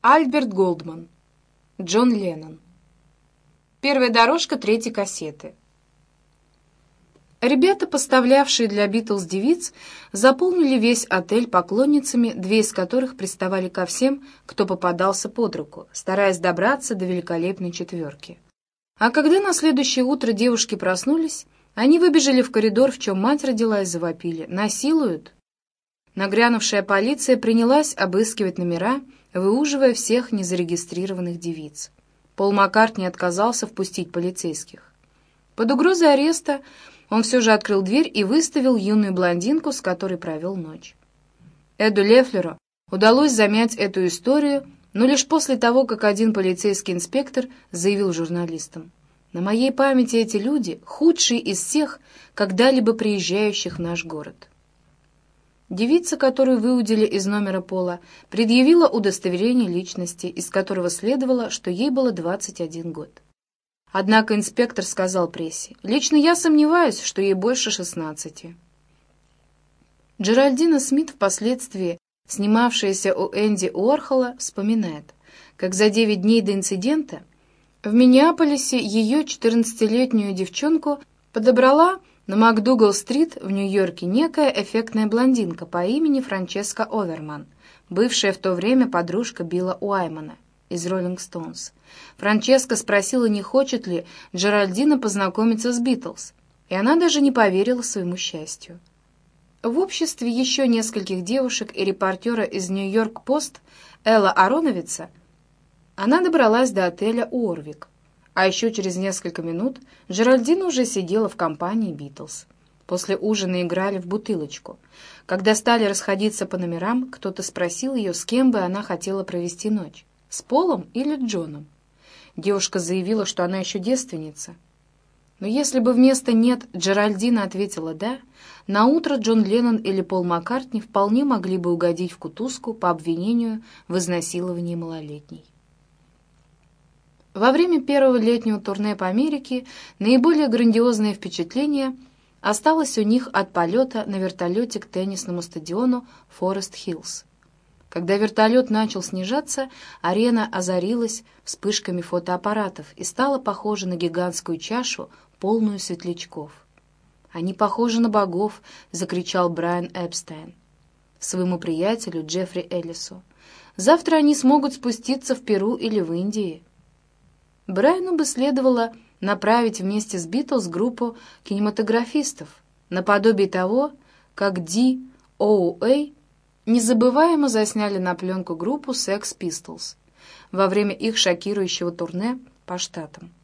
Альберт Голдман. Джон Леннон. Первая дорожка третьей кассеты. Ребята, поставлявшие для Битлз девиц, заполнили весь отель поклонницами, две из которых приставали ко всем, кто попадался под руку, стараясь добраться до великолепной четверки. А когда на следующее утро девушки проснулись, они выбежали в коридор, в чем мать родилась, завопили. «Насилуют!» Нагрянувшая полиция принялась обыскивать номера, выуживая всех незарегистрированных девиц. Пол Маккартни отказался впустить полицейских. Под угрозой ареста он все же открыл дверь и выставил юную блондинку, с которой провел ночь. Эду Лефлеру удалось замять эту историю, но лишь после того, как один полицейский инспектор заявил журналистам. «На моей памяти эти люди — худшие из всех, когда-либо приезжающих в наш город». Девица, которую выудили из номера пола, предъявила удостоверение личности, из которого следовало, что ей было 21 год. Однако инспектор сказал прессе, «Лично я сомневаюсь, что ей больше 16». Джеральдина Смит, впоследствии снимавшаяся у Энди Уорхола, вспоминает, как за 9 дней до инцидента в Миннеаполисе ее 14-летнюю девчонку подобрала на МакДугал-стрит в Нью-Йорке некая эффектная блондинка по имени Франческа Оверман, бывшая в то время подружка Билла Уаймана из «Роллинг Стоунс». Франческа спросила, не хочет ли Джеральдина познакомиться с Битлз, и она даже не поверила своему счастью. В обществе еще нескольких девушек и репортера из «Нью-Йорк-Пост» Элла Ароновица она добралась до отеля «Уорвик», а еще через несколько минут Джеральдина уже сидела в компании «Битлз». После ужина играли в бутылочку. Когда стали расходиться по номерам, кто-то спросил ее, с кем бы она хотела провести ночь, с Полом или Джоном. Девушка заявила, что она еще девственница. Но если бы вместо «нет» Джеральдина ответила «да», на утро Джон Леннон или Пол Маккартни вполне могли бы угодить в кутузку по обвинению в изнасиловании малолетней. Во время первого летнего турне по Америке наиболее грандиозное впечатление осталось у них от полета на вертолете к теннисному стадиону Форест Хиллз. Когда вертолет начал снижаться, арена озарилась вспышками фотоаппаратов и стала похожа на гигантскую чашу, полную светлячков. «Они похожи на богов!» — закричал Брайан Эпстайн своему приятелю Джеффри Эллису. «Завтра они смогут спуститься в Перу или в Индии». Брайану бы следовало направить вместе с Битлз группу кинематографистов, наподобие того, как Ди Оуэй незабываемо засняли на пленку группу Sex Pistols во время их шокирующего турне по штатам.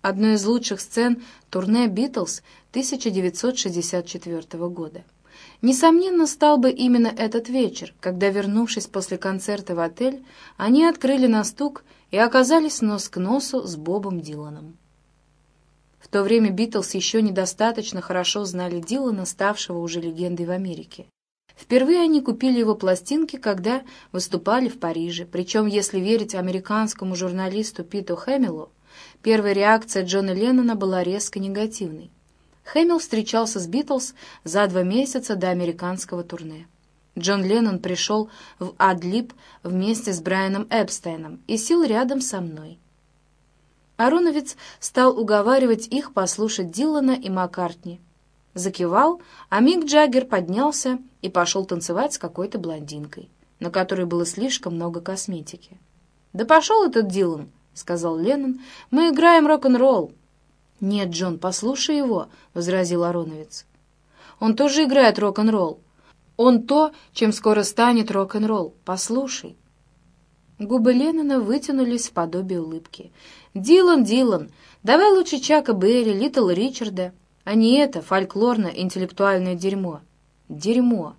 Одной из лучших сцен турне «Битлз» 1964 года. Несомненно, стал бы именно этот вечер, когда, вернувшись после концерта в отель, они открыли на стук и оказались нос к носу с Бобом Диланом. В то время Битлз еще недостаточно хорошо знали Дилана, ставшего уже легендой в Америке. Впервые они купили его пластинки, когда выступали в Париже, причем, если верить американскому журналисту Питу Хэмиллу, первая реакция Джона Леннона была резко негативной. Хэмилл встречался с Битлз за два месяца до американского турне. Джон Леннон пришел в Адлиб вместе с Брайаном Эпстейном и сел рядом со мной. Ароновец стал уговаривать их послушать Дилана и Маккартни. Закивал, а Мик Джаггер поднялся и пошел танцевать с какой-то блондинкой, на которой было слишком много косметики. «Да пошел этот Дилан!» — сказал Леннон. «Мы играем рок-н-ролл!» «Нет, Джон, послушай его!» — возразил Ароновец. «Он тоже играет рок-н-ролл. Он то, чем скоро станет рок-н-ролл. Послушай. Губы Леннона вытянулись в подобие улыбки. «Дилан, Дилан, давай лучше Чака Берри, Литл Ричарда, а не это фольклорно-интеллектуальное дерьмо. Дерьмо!»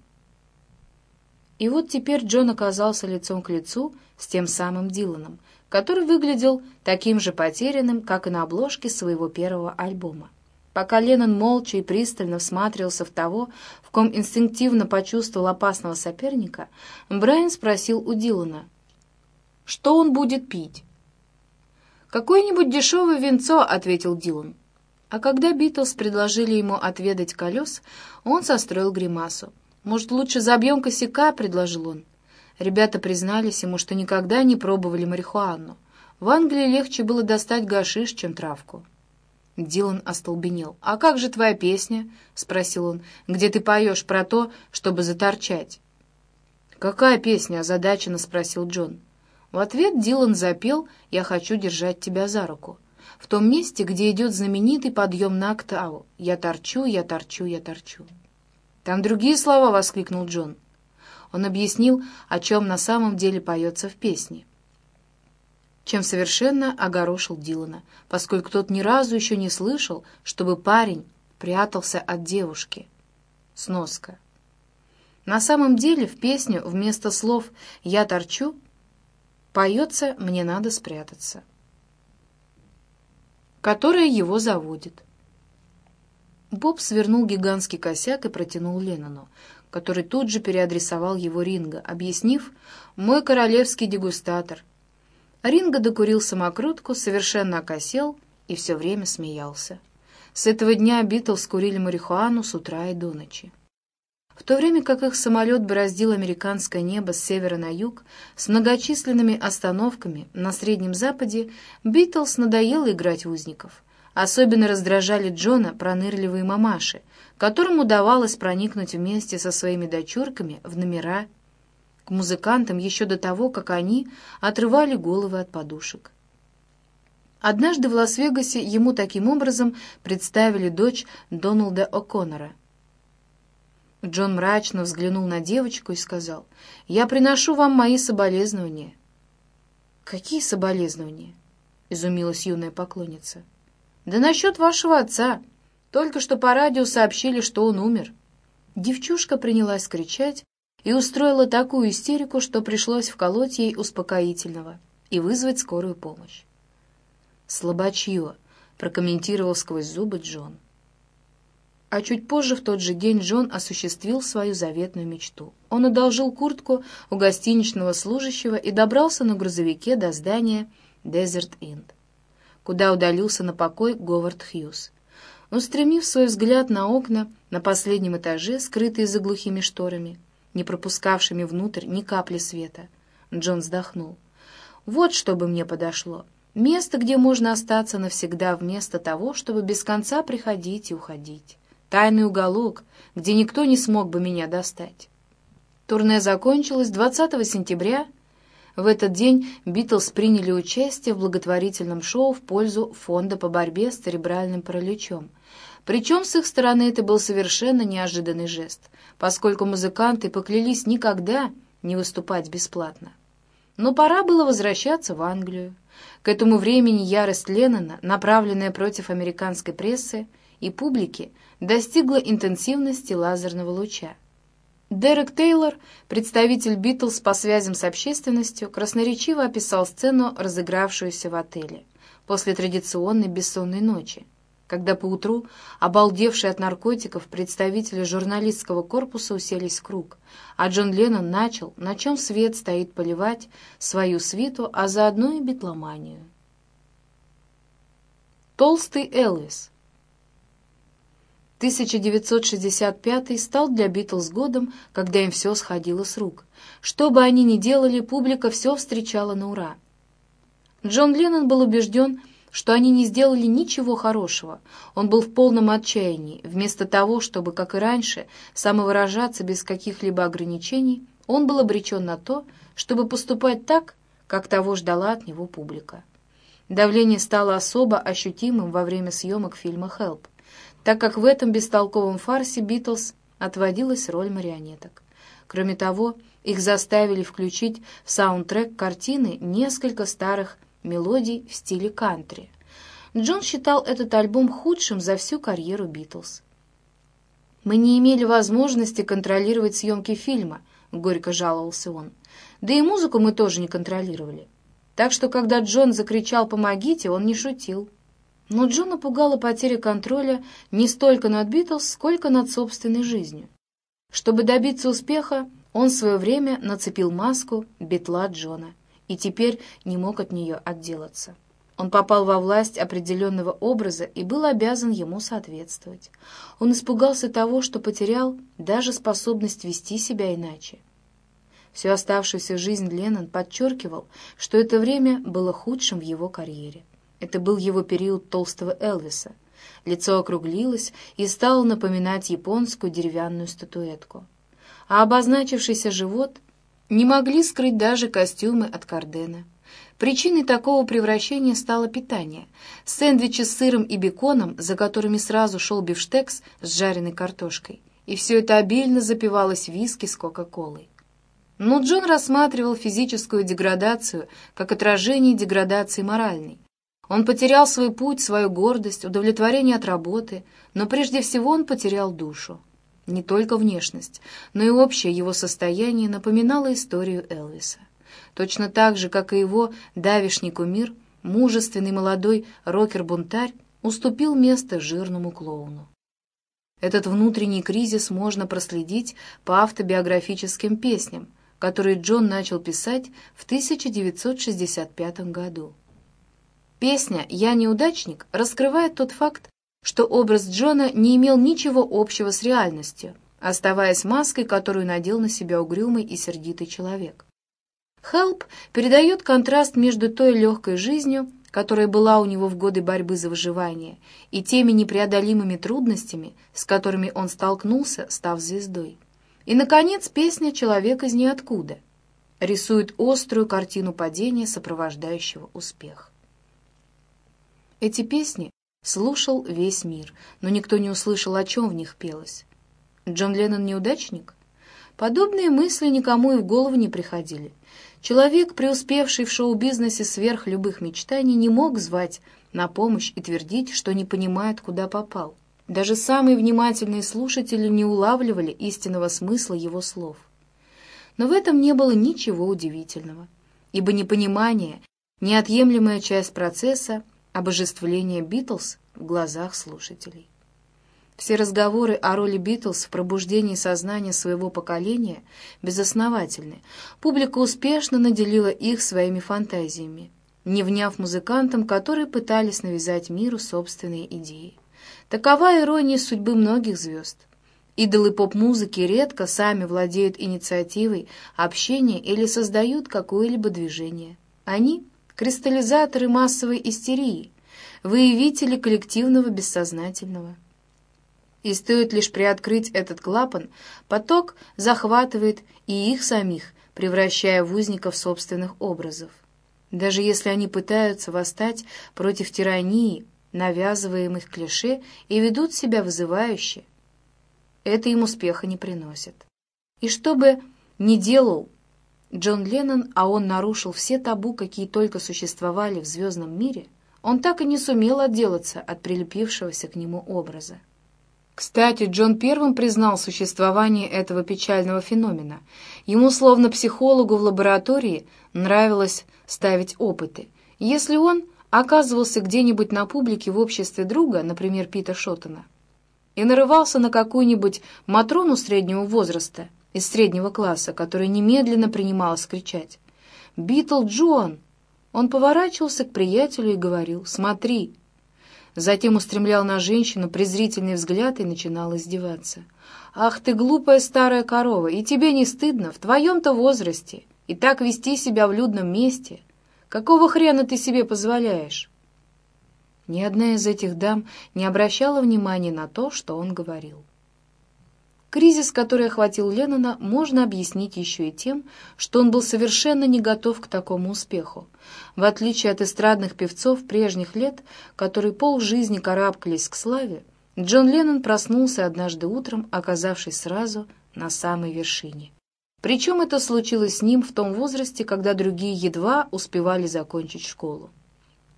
И вот теперь Джон оказался лицом к лицу с тем самым Диланом, который выглядел таким же потерянным, как и на обложке своего первого альбома. Пока Леннон молча и пристально всматривался в того, в ком инстинктивно почувствовал опасного соперника, Брайан спросил у Дилана, что он будет пить. «Какое-нибудь дешевое венцо», — ответил Дилан. А когда Битлз предложили ему отведать колес, он состроил гримасу. «Может, лучше забьем косяка?» — предложил он. Ребята признались ему, что никогда не пробовали марихуану. В Англии легче было достать гашиш, чем травку. Дилан остолбенел. «А как же твоя песня?» — спросил он. «Где ты поешь про то, чтобы заторчать?» «Какая песня?» — озадаченно спросил Джон. В ответ Дилан запел «Я хочу держать тебя за руку». В том месте, где идет знаменитый подъем на октаву. «Я торчу, я торчу, я торчу». «Там другие слова!» — воскликнул Джон. Он объяснил, о чем на самом деле поется в песне чем совершенно огорошил Дилана, поскольку тот ни разу еще не слышал, чтобы парень прятался от девушки. Сноска. На самом деле в песню вместо слов «я торчу» поется «мне надо спрятаться», которая его заводит. Боб свернул гигантский косяк и протянул Леннону, который тут же переадресовал его Ринга, объяснив «мой королевский дегустатор», Ринго докурил самокрутку, совершенно окосел и все время смеялся. С этого дня Битлз курили марихуану с утра и до ночи. В то время как их самолет бороздил американское небо с севера на юг, с многочисленными остановками на Среднем Западе, Битлз надоело играть узников. Особенно раздражали Джона пронырливые мамаши, которым удавалось проникнуть вместе со своими дочурками в номера к музыкантам еще до того, как они отрывали головы от подушек. Однажды в Лас-Вегасе ему таким образом представили дочь Доналда О'Коннора. Джон мрачно взглянул на девочку и сказал, «Я приношу вам мои соболезнования». «Какие соболезнования?» — изумилась юная поклонница. «Да насчет вашего отца. Только что по радио сообщили, что он умер». Девчушка принялась кричать, и устроила такую истерику, что пришлось вколоть ей успокоительного и вызвать скорую помощь. «Слабачье», — прокомментировал сквозь зубы Джон. А чуть позже, в тот же день, Джон осуществил свою заветную мечту. Он одолжил куртку у гостиничного служащего и добрался на грузовике до здания Desert Inn, куда удалился на покой Говард Хьюз. Устремив свой взгляд на окна на последнем этаже, скрытые за глухими шторами, не пропускавшими внутрь ни капли света. Джон вздохнул. «Вот что бы мне подошло. Место, где можно остаться навсегда вместо того, чтобы без конца приходить и уходить. Тайный уголок, где никто не смог бы меня достать». Турне закончилось 20 сентября. В этот день Битлз приняли участие в благотворительном шоу в пользу фонда по борьбе с церебральным параличом — причем с их стороны это был совершенно неожиданный жест, поскольку музыканты поклялись никогда не выступать бесплатно. Но пора было возвращаться в Англию. К этому времени ярость Леннона, направленная против американской прессы и публики, достигла интенсивности лазерного луча. Дерек Тейлор, представитель Битлз по связям с общественностью, красноречиво описал сцену, разыгравшуюся в отеле после традиционной бессонной ночи, когда поутру, обалдевшие от наркотиков, представители журналистского корпуса уселись в круг, а Джон Леннон начал, на чем свет стоит поливать, свою свиту, а заодно и битломанию. Толстый Элвис 1965 стал для Битлз годом, когда им все сходило с рук. Что бы они ни делали, публика все встречала на ура. Джон Леннон был убежден, что они не сделали ничего хорошего. Он был в полном отчаянии. Вместо того, чтобы, как и раньше, самовыражаться без каких-либо ограничений, он был обречен на то, чтобы поступать так, как того ждала от него публика. Давление стало особо ощутимым во время съемок фильма «Хелп», так как в этом бестолковом фарсе «Битлз» отводилась роль марионеток. Кроме того, их заставили включить в саундтрек картины несколько старых мелодий в стиле кантри. Джон считал этот альбом худшим за всю карьеру Битлз. «Мы не имели возможности контролировать съемки фильма», — горько жаловался он. «Да и музыку мы тоже не контролировали. Так что, когда Джон закричал «помогите», он не шутил». Но Джона пугала потеря контроля не столько над Битлз, сколько над собственной жизнью. Чтобы добиться успеха, он в свое время нацепил маску Битла Джона и теперь не мог от нее отделаться. Он попал во власть определенного образа и был обязан ему соответствовать. Он испугался того, что потерял даже способность вести себя иначе. Всю оставшуюся жизнь Леннон подчеркивал, что это время было худшим в его карьере. Это был его период толстого Элвиса. Лицо округлилось и стало напоминать японскую деревянную статуэтку. А обозначившийся живот не могли скрыть даже костюмы от Кардена. Причиной такого превращения стало питание. Сэндвичи с сыром и беконом, за которыми сразу шел бифштекс с жареной картошкой. И все это обильно запивалось виски с Кока-Колой. Но Джон рассматривал физическую деградацию как отражение деградации моральной. Он потерял свой путь, свою гордость, удовлетворение от работы, но прежде всего он потерял душу. Не только внешность, но и общее его состояние напоминало историю Элвиса. Точно так же, как и его давишний кумир, мужественный молодой рокер-бунтарь уступил место жирному клоуну. Этот внутренний кризис можно проследить по автобиографическим песням, который Джон начал писать в 1965 году. Песня «Я неудачник» раскрывает тот факт, что образ Джона не имел ничего общего с реальностью, оставаясь маской, которую надел на себя угрюмый и сердитый человек. «Хелп» передает контраст между той легкой жизнью, которая была у него в годы борьбы за выживание, и теми непреодолимыми трудностями, с которыми он столкнулся, став звездой. И, наконец, песня «Человек из ниоткуда» рисует острую картину падения, сопровождающего успех. Эти песни слушал весь мир, но никто не услышал, о чем в них пелось. Джон Леннон неудачник? Подобные мысли никому и в голову не приходили. Человек, преуспевший в шоу-бизнесе сверх любых мечтаний, не мог звать на помощь и твердить, что не понимает, куда попал. Даже самые внимательные слушатели не улавливали истинного смысла его слов. Но в этом не было ничего удивительного, ибо непонимание — неотъемлемая часть процесса обожествления Битлз в глазах слушателей. Все разговоры о роли Битлз в пробуждении сознания своего поколения безосновательны. Публика успешно наделила их своими фантазиями, не вняв музыкантам, которые пытались навязать миру собственные идеи. Такова ирония судьбы многих звезд. Идолы поп-музыки редко сами владеют инициативой общения или создают какое-либо движение. Они — кристаллизаторы массовой истерии, выявители коллективного бессознательного. И стоит лишь приоткрыть этот клапан, поток захватывает и их самих, превращая в узников собственных образов. Даже если они пытаются восстать против тирании, навязываемых клише и ведут себя вызывающе, это им успеха не приносит. И что бы ни делал Джон Леннон, а он нарушил все табу, какие только существовали в звездном мире, он так и не сумел отделаться от прилепившегося к нему образа. Кстати, Джон первым признал существование этого печального феномена. Ему, словно психологу в лаборатории, нравилось ставить опыты. Если он оказывался где-нибудь на публике в обществе друга, например, Пита Шоттона, и нарывался на какую-нибудь Матрону среднего возраста из среднего класса, которая немедленно принималась кричать «Битл Джон!», он поворачивался к приятелю и говорил «Смотри!». Затем устремлял на женщину презрительный взгляд и начинал издеваться. «Ах ты, глупая старая корова, и тебе не стыдно в твоем-то возрасте и так вести себя в людном месте?» Какого хрена ты себе позволяешь?» Ни одна из этих дам не обращала внимания на то, что он говорил. Кризис, который охватил Леннона, можно объяснить еще и тем, что он был совершенно не готов к такому успеху. В отличие от эстрадных певцов прежних лет, которые полжизни карабкались к славе, Джон Леннон проснулся однажды утром, оказавшись сразу на самой вершине. Причем это случилось с ним в том возрасте, когда другие едва успевали закончить школу.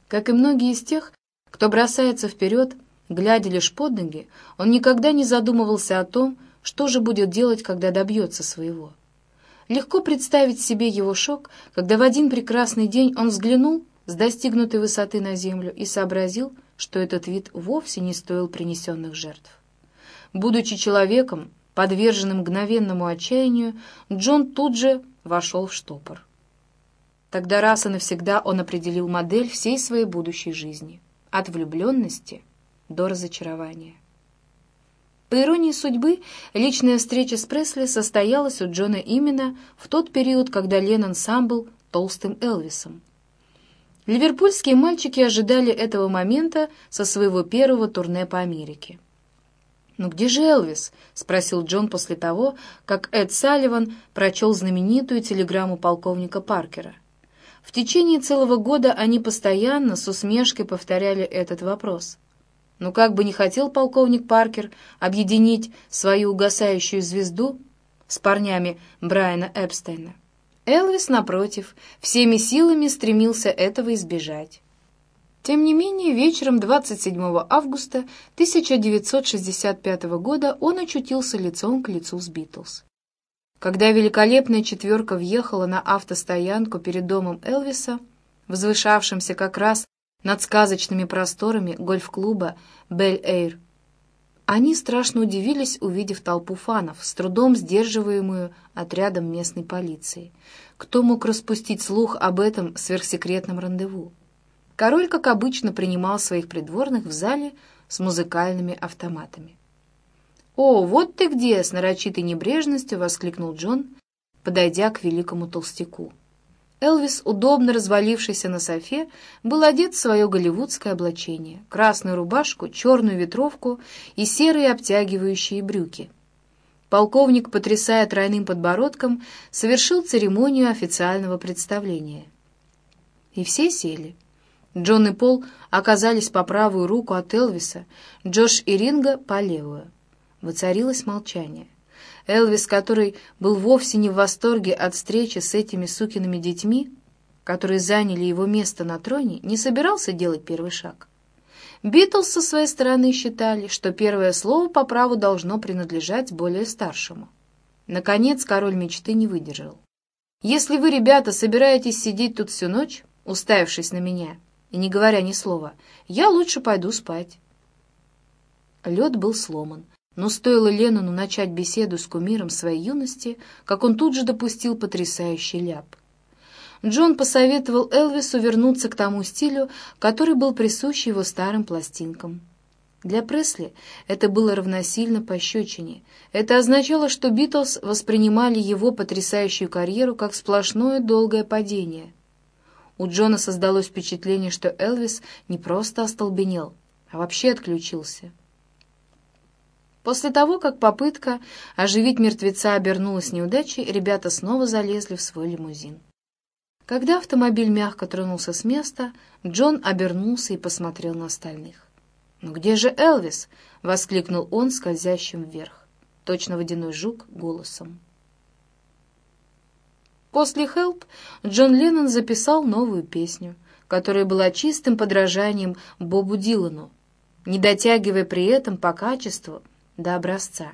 Как и многие из тех, кто бросается вперед, глядя лишь под ноги, он никогда не задумывался о том, что же будет делать, когда добьется своего. Легко представить себе его шок, когда в один прекрасный день он взглянул с достигнутой высоты на землю и сообразил, что этот вид вовсе не стоил принесенных жертв. Будучи человеком, Подверженный мгновенному отчаянию, Джон тут же вошел в штопор. Тогда раз и навсегда он определил модель всей своей будущей жизни. От влюбленности до разочарования. По иронии судьбы, личная встреча с Пресли состоялась у Джона именно в тот период, когда Леннон сам был толстым Элвисом. Ливерпульские мальчики ожидали этого момента со своего первого турне по Америке. «Ну где же Элвис?» — спросил Джон после того, как Эд Салливан прочел знаменитую телеграмму полковника Паркера. В течение целого года они постоянно с усмешкой повторяли этот вопрос. Но как бы не хотел полковник Паркер объединить свою угасающую звезду с парнями Брайана Эпстейна, Элвис, напротив, всеми силами стремился этого избежать. Тем не менее, вечером 27 августа 1965 года он очутился лицом к лицу с Битлз. Когда великолепная четверка въехала на автостоянку перед домом Элвиса, возвышавшимся как раз над сказочными просторами гольф-клуба «Бель-Эйр», они страшно удивились, увидев толпу фанов, с трудом сдерживаемую отрядом местной полиции. Кто мог распустить слух об этом сверхсекретном рандеву? Король, как обычно, принимал своих придворных в зале с музыкальными автоматами. «О, вот ты где!» — с нарочитой небрежностью воскликнул Джон, подойдя к великому толстяку. Элвис, удобно развалившийся на софе, был одет в свое голливудское облачение, красную рубашку, черную ветровку и серые обтягивающие брюки. Полковник, потрясая тройным подбородком, совершил церемонию официального представления. И все сели. Джон и Пол оказались по правую руку от Элвиса, Джош и Ринга по левую. Воцарилось молчание. Элвис, который был вовсе не в восторге от встречи с этими сукиными детьми, которые заняли его место на троне, не собирался делать первый шаг. Битлз со своей стороны считали, что первое слово по праву должно принадлежать более старшему. Наконец король мечты не выдержал. «Если вы, ребята, собираетесь сидеть тут всю ночь, уставившись на меня, и не говоря ни слова, я лучше пойду спать. Лед был сломан, но стоило Леннону начать беседу с кумиром своей юности, как он тут же допустил потрясающий ляп. Джон посоветовал Элвису вернуться к тому стилю, который был присущ его старым пластинкам. Для Пресли это было равносильно пощечине. Это означало, что Битлз воспринимали его потрясающую карьеру как сплошное долгое падение — у Джона создалось впечатление, что Элвис не просто остолбенел, а вообще отключился. После того, как попытка оживить мертвеца обернулась неудачей, ребята снова залезли в свой лимузин. Когда автомобиль мягко тронулся с места, Джон обернулся и посмотрел на остальных. «Ну где же Элвис?» — воскликнул он скользящим вверх, точно водяной жук голосом. После «Help» Джон Леннон записал новую песню, которая была чистым подражанием Бобу Дилану, не дотягивая при этом по качеству до образца.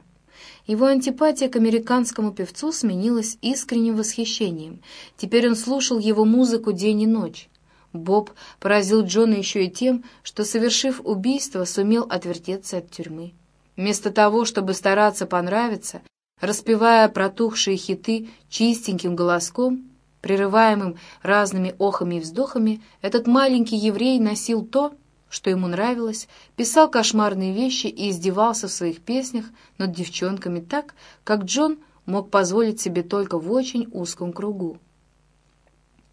Его антипатия к американскому певцу сменилась искренним восхищением. Теперь он слушал его музыку день и ночь. Боб поразил Джона еще и тем, что, совершив убийство, сумел отвертеться от тюрьмы. Вместо того, чтобы стараться понравиться, распевая протухшие хиты чистеньким голоском, прерываемым разными охами и вздохами, этот маленький еврей носил то, что ему нравилось, писал кошмарные вещи и издевался в своих песнях над девчонками так, как Джон мог позволить себе только в очень узком кругу.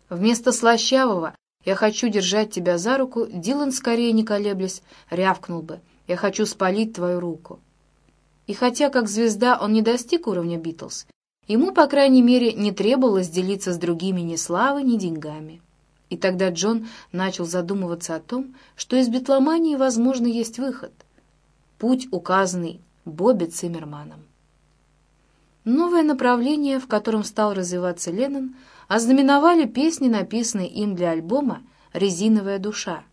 Вместо слащавого «я хочу держать тебя за руку» Дилан, скорее не колеблясь, рявкнул бы «я хочу спалить твою руку». И хотя как звезда он не достиг уровня Битлз, ему, по крайней мере, не требовалось делиться с другими ни славой, ни деньгами. И тогда Джон начал задумываться о том, что из битломании, возможно, есть выход. Путь, указанный Бобби Циммерманом. Новое направление, в котором стал развиваться Леннон, ознаменовали песни, написанные им для альбома «Резиновая душа»,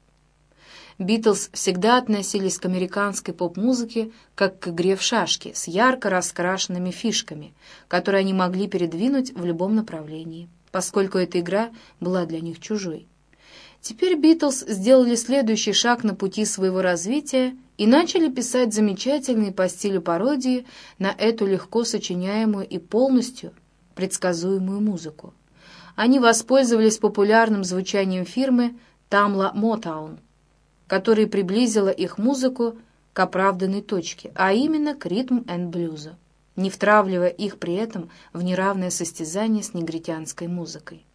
Битлз всегда относились к американской поп-музыке как к игре в шашки с ярко раскрашенными фишками, которые они могли передвинуть в любом направлении, поскольку эта игра была для них чужой. Теперь Битлз сделали следующий шаг на пути своего развития и начали писать замечательные по стилю пародии на эту легко сочиняемую и полностью предсказуемую музыку. Они воспользовались популярным звучанием фирмы Tamla Motown, которая приблизила их музыку к оправданной точке, а именно к ритм энд блюзу, не втравливая их при этом в неравное состязание с негритянской музыкой.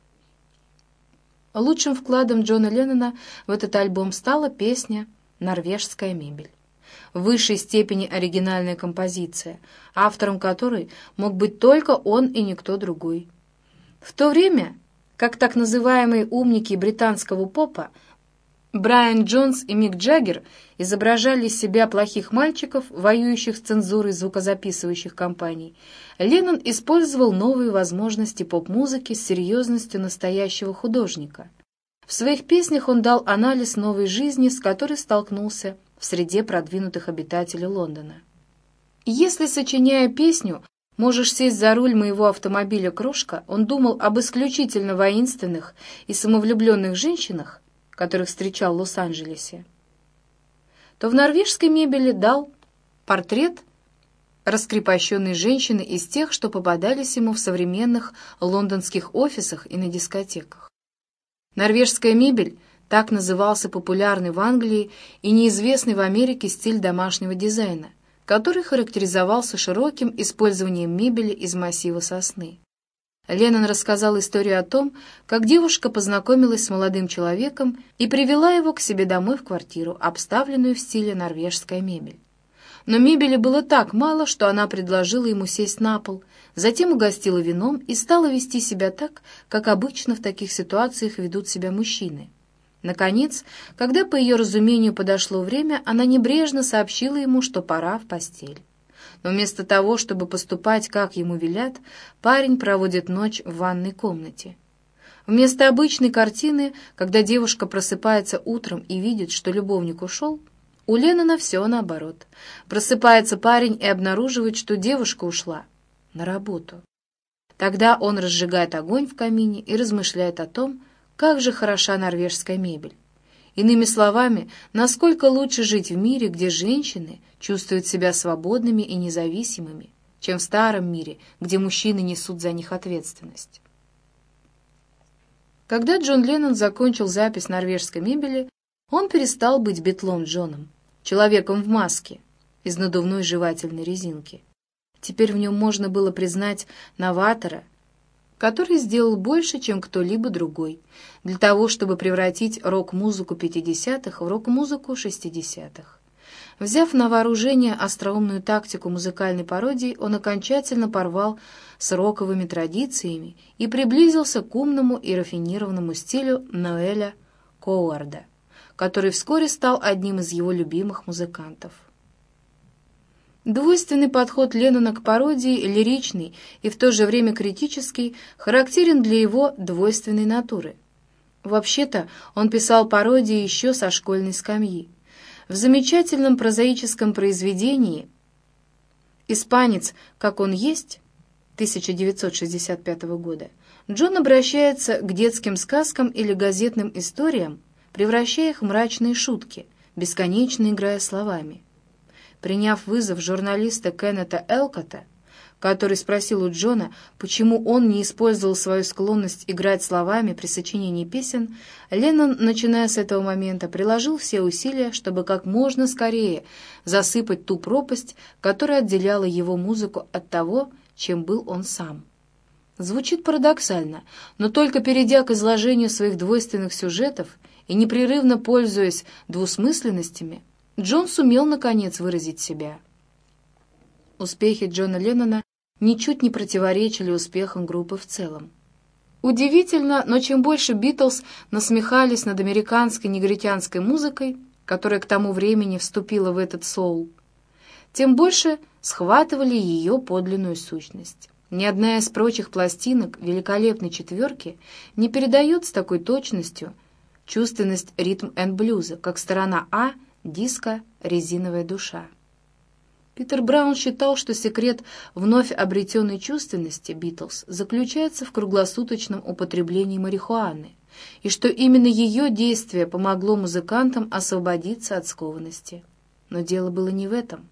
Лучшим вкладом Джона Леннона в этот альбом стала песня «Норвежская мебель». В высшей степени оригинальная композиция, автором которой мог быть только он и никто другой. В то время, как так называемые умники британского попа Брайан Джонс и Мик Джаггер изображали из себя плохих мальчиков, воюющих с цензурой звукозаписывающих компаний, Леннон использовал новые возможности поп-музыки с серьезностью настоящего художника. В своих песнях он дал анализ новой жизни, с которой столкнулся в среде продвинутых обитателей Лондона. Если, сочиняя песню, можешь сесть за руль моего автомобиля «Крошка», он думал об исключительно воинственных и самовлюбленных женщинах, которых встречал в Лос-Анджелесе, то в норвежской мебели дал портрет раскрепощенной женщины из тех, что попадались ему в современных лондонских офисах и на дискотеках. Норвежская мебель — так назывался популярный в Англии и неизвестный в Америке стиль домашнего дизайна, который характеризовался широким использованием мебели из массива сосны. Леннон рассказал историю о том, как девушка познакомилась с молодым человеком и привела его к себе домой в квартиру, обставленную в стиле норвежская мебель. Но мебели было так мало, что она предложила ему сесть на пол, затем угостила вином и стала вести себя так, как обычно в таких ситуациях ведут себя мужчины. Наконец, когда по ее разумению подошло время, она небрежно сообщила ему, что пора в постель но вместо того, чтобы поступать, как ему велят, парень проводит ночь в ванной комнате. Вместо обычной картины, когда девушка просыпается утром и видит, что любовник ушел, у Леннона все наоборот. Просыпается парень и обнаруживает, что девушка ушла на работу. Тогда он разжигает огонь в камине и размышляет о том, как же хороша норвежская мебель. Иными словами, насколько лучше жить в мире, где женщины чувствуют себя свободными и независимыми, чем в старом мире, где мужчины несут за них ответственность. Когда Джон Леннон закончил запись норвежской мебели, он перестал быть Битлом Джоном, человеком в маске из надувной жевательной резинки. Теперь в нем можно было признать новатора, который сделал больше, чем кто-либо другой, для того, чтобы превратить рок-музыку 50-х в рок-музыку 60-х. Взяв на вооружение остроумную тактику музыкальной пародии, он окончательно порвал с роковыми традициями и приблизился к умному и рафинированному стилю Ноэля Коуарда, который вскоре стал одним из его любимых музыкантов. Двойственный подход Леннона к пародии, лиричный и в то же время критический, характерен для его двойственной натуры. Вообще-то он писал пародии еще со школьной скамьи. В замечательном прозаическом произведении «Испанец, как он есть» 1965 года Джон обращается к детским сказкам или газетным историям, превращая их в мрачные шутки, бесконечно играя словами. Приняв вызов журналиста Кеннета Элкота, который спросил у Джона, почему он не использовал свою склонность играть словами при сочинении песен, Леннон, начиная с этого момента, приложил все усилия, чтобы как можно скорее засыпать ту пропасть, которая отделяла его музыку от того, чем был он сам. Звучит парадоксально, но только перейдя к изложению своих двойственных сюжетов и непрерывно пользуясь двусмысленностями, Джон сумел, наконец, выразить себя. Успехи Джона Леннона ничуть не противоречили успехам группы в целом. Удивительно, но чем больше Битлз насмехались над американской негритянской музыкой, которая к тому времени вступила в этот соул, тем больше схватывали ее подлинную сущность. Ни одна из прочих пластинок великолепной четверки не передает с такой точностью чувственность ритм энд блюза, как сторона А — Диско «Резиновая душа». Питер Браун считал, что секрет вновь обретенной чувственности Битлз заключается в круглосуточном употреблении марихуаны, и что именно ее действие помогло музыкантам освободиться от скованности. Но дело было не в этом.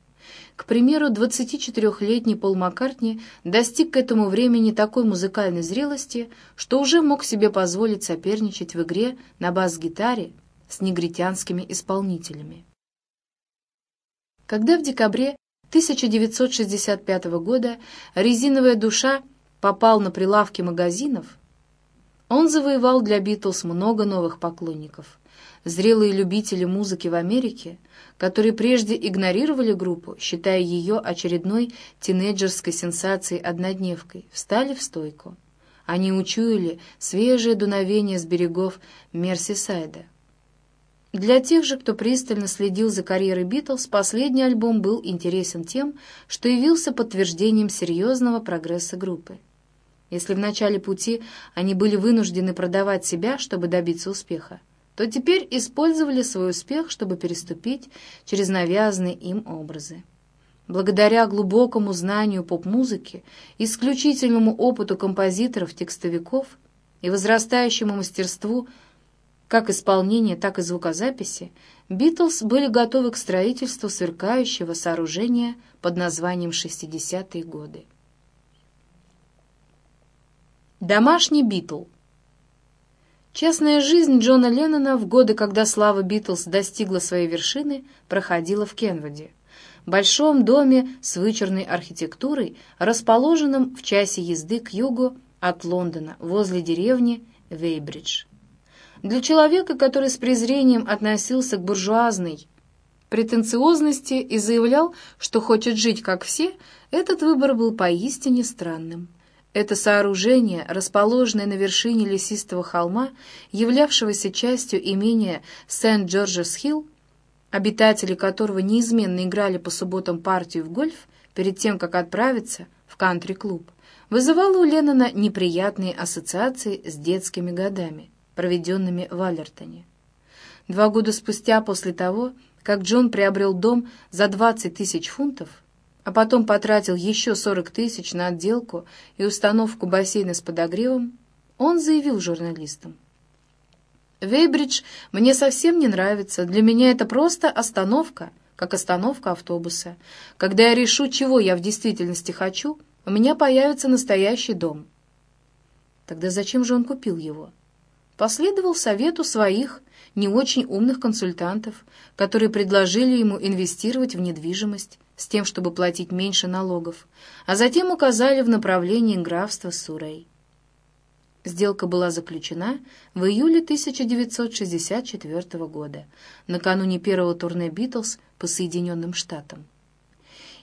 К примеру, 24-летний Пол Маккартни достиг к этому времени такой музыкальной зрелости, что уже мог себе позволить соперничать в игре на бас-гитаре с негритянскими исполнителями. Когда в декабре 1965 года резиновая душа попал на прилавки магазинов, он завоевал для Битлз много новых поклонников. Зрелые любители музыки в Америке, которые прежде игнорировали группу, считая ее очередной тинейджерской сенсацией-однодневкой, встали в стойку. Они учуяли свежее дуновение с берегов Мерсисайда. Для тех же, кто пристально следил за карьерой Битлз, последний альбом был интересен тем, что явился подтверждением серьезного прогресса группы. Если в начале пути они были вынуждены продавать себя, чтобы добиться успеха, то теперь использовали свой успех, чтобы переступить через навязанные им образы. Благодаря глубокому знанию поп-музыки, исключительному опыту композиторов-текстовиков и возрастающему мастерству как исполнения, так и звукозаписи, Битлз были готовы к строительству сверкающего сооружения под названием «60-е годы». Домашний Битл Частная жизнь Джона Леннона в годы, когда слава Битлз достигла своей вершины, проходила в Кенвуде большом доме с вычурной архитектурой, расположенном в часе езды к югу от Лондона, возле деревни Вейбридж. Для человека, который с презрением относился к буржуазной претенциозности и заявлял, что хочет жить как все, этот выбор был поистине странным. Это сооружение, расположенное на вершине лесистого холма, являвшегося частью имения Сент-Джорджес-Хилл, обитатели которого неизменно играли по субботам партию в гольф перед тем, как отправиться в кантри-клуб, вызывало у Леннона неприятные ассоциации с детскими годами, проведенными в Аллертоне. Два года спустя после того, как Джон приобрел дом за 20 тысяч фунтов, а потом потратил еще 40 тысяч на отделку и установку бассейна с подогревом, он заявил журналистам — Вейбридж мне совсем не нравится. Для меня это просто остановка, как остановка автобуса. Когда я решу, чего я в действительности хочу, у меня появится настоящий дом. Тогда зачем же он купил его? Последовал совету своих не очень умных консультантов, которые предложили ему инвестировать в недвижимость с тем, чтобы платить меньше налогов, а затем указали в направлении графства Сурей. Сделка была заключена в июле 1964 года, накануне первого турне «Битлз» по Соединенным Штатам.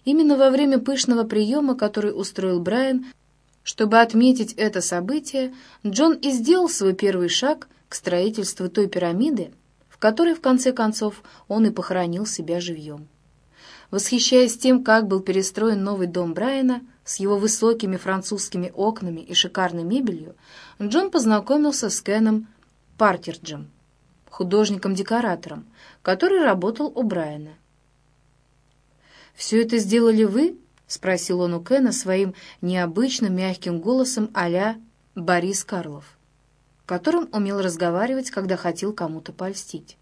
Именно во время пышного приема, который устроил Брайан, чтобы отметить это событие, Джон и сделал свой первый шаг к строительству той пирамиды, в которой, в конце концов, он и похоронил себя живьем. Восхищаясь тем, как был перестроен новый дом Брайана с его высокими французскими окнами и шикарной мебелью, Джон познакомился с Кеном Партерджем, художником-декоратором, который работал у Брайана. «Все это сделали вы?» — спросил он у Кена своим необычным мягким голосом а Борис Карлов, которым умел разговаривать, когда хотел кому-то польстить.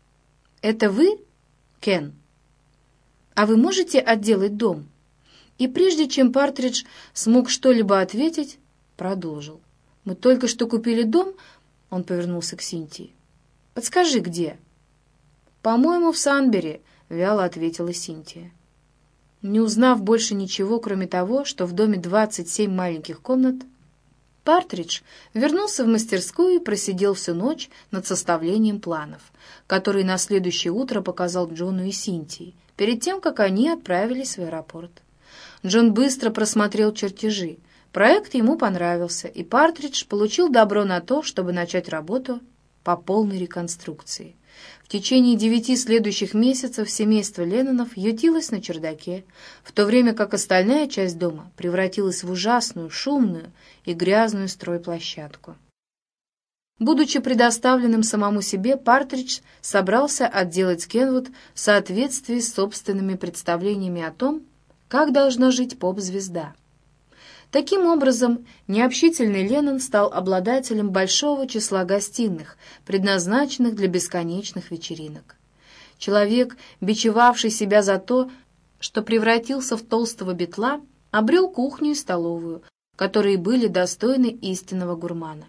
«Это вы, Кен?» «А вы можете отделать дом?» И прежде чем Партридж смог что-либо ответить, продолжил. «Мы только что купили дом...» Он повернулся к Синтии. «Подскажи, где?» «По-моему, в Санбери», — вяло ответила Синтия. Не узнав больше ничего, кроме того, что в доме 27 маленьких комнат, Партридж вернулся в мастерскую и просидел всю ночь над составлением планов, которые на следующее утро показал Джону и Синтии, перед тем, как они отправились в аэропорт. Джон быстро просмотрел чертежи. Проект ему понравился, и Партридж получил добро на то, чтобы начать работу по полной реконструкции. В течение девяти следующих месяцев семейство Леннонов ютилось на чердаке, в то время как остальная часть дома превратилась в ужасную, шумную и грязную стройплощадку. Будучи предоставленным самому себе, Партридж собрался отделать Кенвуд в соответствии с собственными представлениями о том, как должна жить поп-звезда. Таким образом, необщительный Леннон стал обладателем большого числа гостиных, предназначенных для бесконечных вечеринок. Человек, бичевавший себя за то, что превратился в толстого бетла, обрел кухню и столовую, которые были достойны истинного гурмана.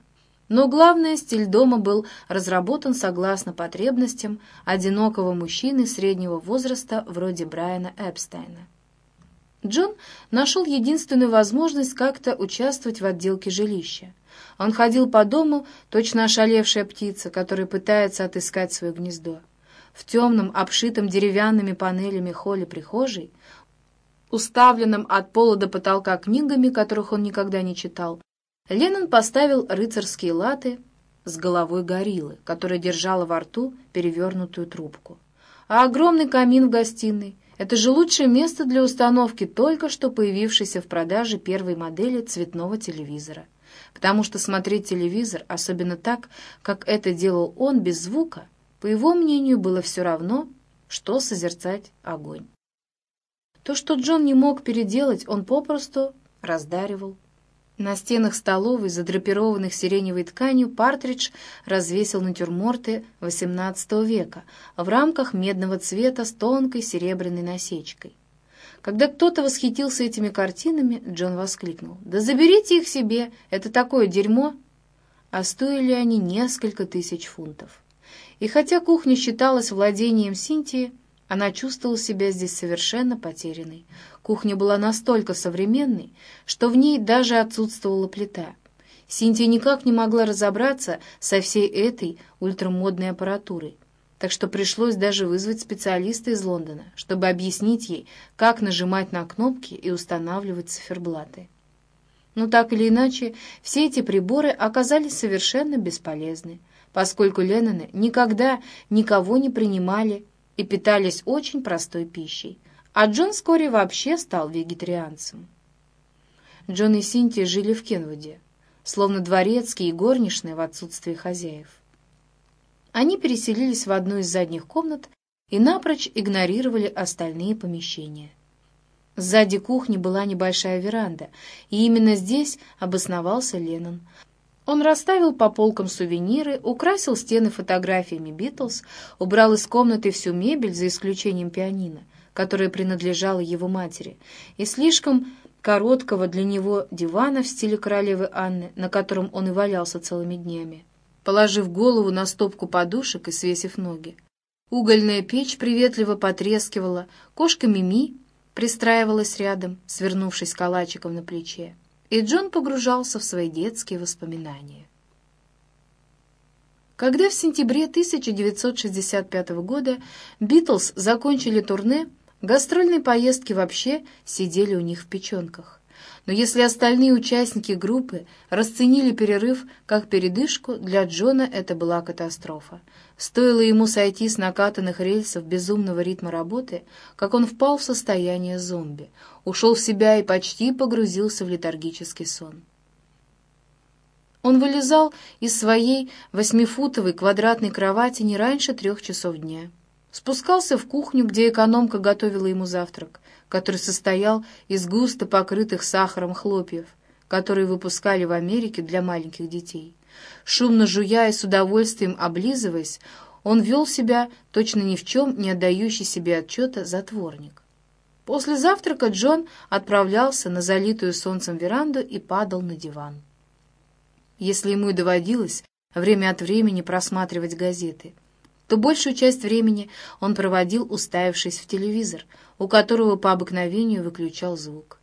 Но главное, стиль дома был разработан согласно потребностям одинокого мужчины среднего возраста вроде Брайана Эпстайна. Джон нашел единственную возможность как-то участвовать в отделке жилища. Он ходил по дому, точно ошалевшая птица, которая пытается отыскать свое гнездо. В темном, обшитом деревянными панелями холле прихожей, уставленном от пола до потолка книгами, которых он никогда не читал, Леннон поставил рыцарские латы с головой гориллы, которая держала во рту перевернутую трубку. А огромный камин в гостиной — это же лучшее место для установки только что появившейся в продаже первой модели цветного телевизора. Потому что смотреть телевизор, особенно так, как это делал он, без звука, по его мнению, было все равно, что созерцать огонь. То, что Джон не мог переделать, он попросту раздаривал на стенах столовой, задрапированных сиреневой тканью, Партридж развесил натюрморты XVIII века в рамках медного цвета с тонкой серебряной насечкой. Когда кто-то восхитился этими картинами, Джон воскликнул. «Да заберите их себе! Это такое дерьмо!» А стоили они несколько тысяч фунтов. И хотя кухня считалась владением Синтии, она чувствовала себя здесь совершенно потерянной. Кухня была настолько современной, что в ней даже отсутствовала плита. Синтия никак не могла разобраться со всей этой ультрамодной аппаратурой, так что пришлось даже вызвать специалиста из Лондона, чтобы объяснить ей, как нажимать на кнопки и устанавливать циферблаты. Но так или иначе, все эти приборы оказались совершенно бесполезны, поскольку Ленноны никогда никого не принимали и питались очень простой пищей, а Джон вскоре вообще стал вегетарианцем. Джон и Синтия жили в Кенвуде, словно дворецкие и горничные в отсутствие хозяев. Они переселились в одну из задних комнат и напрочь игнорировали остальные помещения. Сзади кухни была небольшая веранда, и именно здесь обосновался Леннон, он расставил по полкам сувениры, украсил стены фотографиями Битлз, убрал из комнаты всю мебель, за исключением пианино, которое принадлежало его матери, и слишком короткого для него дивана в стиле королевы Анны, на котором он и валялся целыми днями, положив голову на стопку подушек и свесив ноги. Угольная печь приветливо потрескивала, кошка Мими пристраивалась рядом, свернувшись калачиком на плече и Джон погружался в свои детские воспоминания. Когда в сентябре 1965 года «Битлз» закончили турне, гастрольные поездки вообще сидели у них в печенках. Но если остальные участники группы расценили перерыв как передышку, для Джона это была катастрофа. Стоило ему сойти с накатанных рельсов безумного ритма работы, как он впал в состояние зомби, ушел в себя и почти погрузился в летаргический сон. Он вылезал из своей восьмифутовой квадратной кровати не раньше трех часов дня. Спускался в кухню, где экономка готовила ему завтрак, который состоял из густо покрытых сахаром хлопьев, которые выпускали в Америке для маленьких детей. Шумно жуя и с удовольствием облизываясь, он вел себя, точно ни в чем не отдающий себе отчета, затворник. После завтрака Джон отправлялся на залитую солнцем веранду и падал на диван. Если ему и доводилось время от времени просматривать газеты, то большую часть времени он проводил, уставившись в телевизор, у которого по обыкновению выключал звук.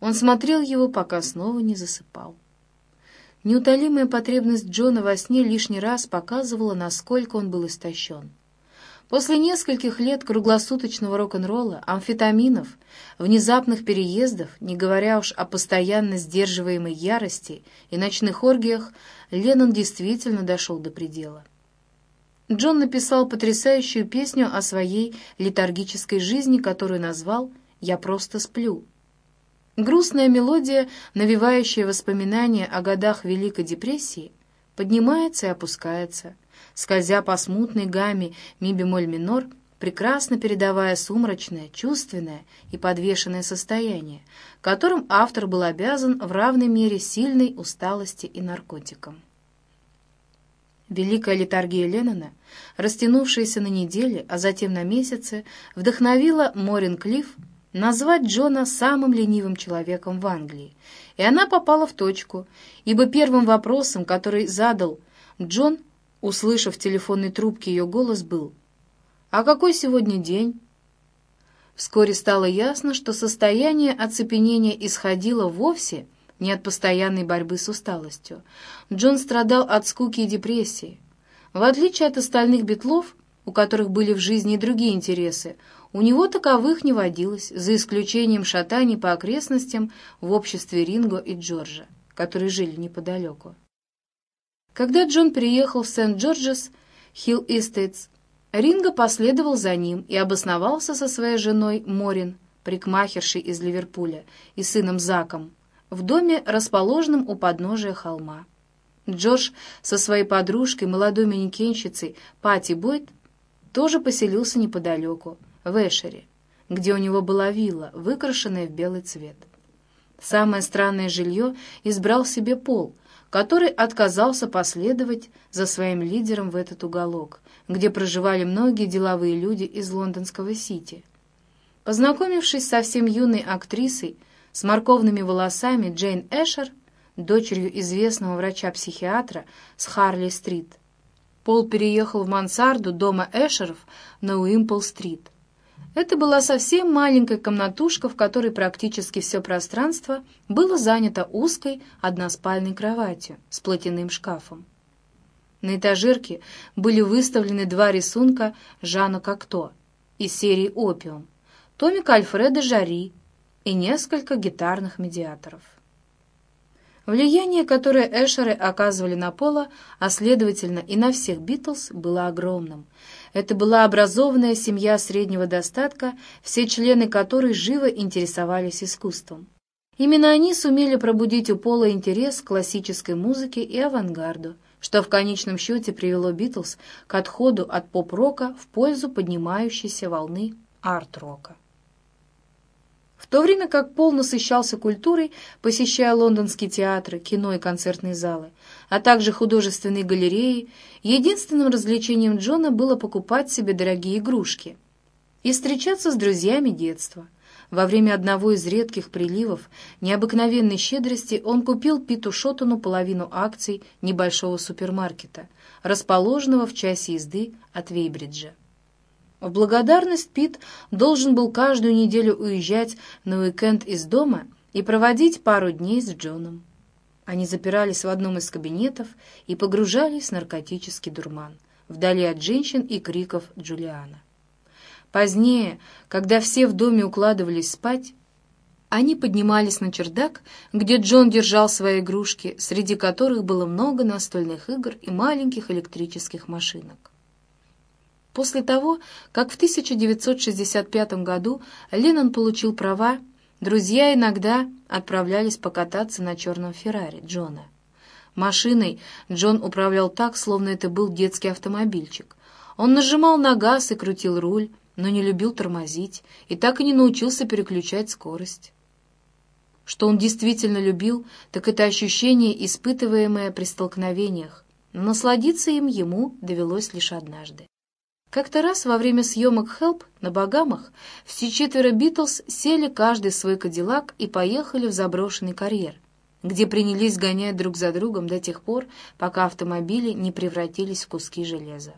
Он смотрел его, пока снова не засыпал. Неутолимая потребность Джона во сне лишний раз показывала, насколько он был истощен. После нескольких лет круглосуточного рок-н-ролла, амфетаминов, внезапных переездов, не говоря уж о постоянно сдерживаемой ярости и ночных оргиях, Леннон действительно дошел до предела. Джон написал потрясающую песню о своей летаргической жизни, которую назвал «Я просто сплю». Грустная мелодия, навевающая воспоминания о годах Великой депрессии, поднимается и опускается – скользя по смутной гамме ми-бемоль минор, прекрасно передавая сумрачное, чувственное и подвешенное состояние, которым автор был обязан в равной мере сильной усталости и наркотикам. Великая литургия Леннона, растянувшаяся на недели, а затем на месяцы, вдохновила Морин Клифф назвать Джона самым ленивым человеком в Англии, и она попала в точку, ибо первым вопросом, который задал Джон, услышав в телефонной трубке ее голос, был «А какой сегодня день?» Вскоре стало ясно, что состояние оцепенения исходило вовсе не от постоянной борьбы с усталостью. Джон страдал от скуки и депрессии. В отличие от остальных битлов, у которых были в жизни и другие интересы, у него таковых не водилось, за исключением шатаний по окрестностям в обществе Ринго и Джорджа, которые жили неподалеку. Когда Джон приехал в Сент-Джорджес, Хилл Эстейтс, Ринго последовал за ним и обосновался со своей женой Морин, прикмахершей из Ливерпуля, и сыном Заком, в доме, расположенном у подножия холма. Джордж со своей подружкой, молодой манекенщицей Пати Бойт, тоже поселился неподалеку, в Эшере, где у него была вилла, выкрашенная в белый цвет. Самое странное жилье избрал себе Пол, который отказался последовать за своим лидером в этот уголок, где проживали многие деловые люди из лондонского Сити. Познакомившись с совсем юной актрисой с морковными волосами Джейн Эшер, дочерью известного врача-психиатра с Харли-стрит, Пол переехал в мансарду дома Эшеров на Уимпл-стрит. Это была совсем маленькая комнатушка, в которой практически все пространство было занято узкой односпальной кроватью с платяным шкафом. На этажерке были выставлены два рисунка Жана Кокто из серии «Опиум», томик Альфреда Жари и несколько гитарных медиаторов. Влияние, которое Эшеры оказывали на Пола, а следовательно и на всех Битлз, было огромным. Это была образованная семья среднего достатка, все члены которой живо интересовались искусством. Именно они сумели пробудить у Пола интерес к классической музыке и авангарду, что в конечном счете привело Битлз к отходу от поп-рока в пользу поднимающейся волны арт-рока. В то время как Пол насыщался культурой, посещая лондонские театры, кино и концертные залы, а также художественные галереи, единственным развлечением Джона было покупать себе дорогие игрушки и встречаться с друзьями детства. Во время одного из редких приливов необыкновенной щедрости он купил Питу Шоттону половину акций небольшого супермаркета, расположенного в часе езды от Вейбриджа. В благодарность Пит должен был каждую неделю уезжать на уикенд из дома и проводить пару дней с Джоном. Они запирались в одном из кабинетов и погружались в наркотический дурман, вдали от женщин и криков Джулиана. Позднее, когда все в доме укладывались спать, они поднимались на чердак, где Джон держал свои игрушки, среди которых было много настольных игр и маленьких электрических машинок. После того, как в 1965 году Леннон получил права, друзья иногда отправлялись покататься на черном Феррари Джона. Машиной Джон управлял так, словно это был детский автомобильчик. Он нажимал на газ и крутил руль, но не любил тормозить и так и не научился переключать скорость. Что он действительно любил, так это ощущение, испытываемое при столкновениях, но насладиться им ему довелось лишь однажды. Как-то раз во время съемок «Хелп» на Багамах все четверо Битлз сели каждый свой кадиллак и поехали в заброшенный карьер, где принялись гонять друг за другом до тех пор, пока автомобили не превратились в куски железа.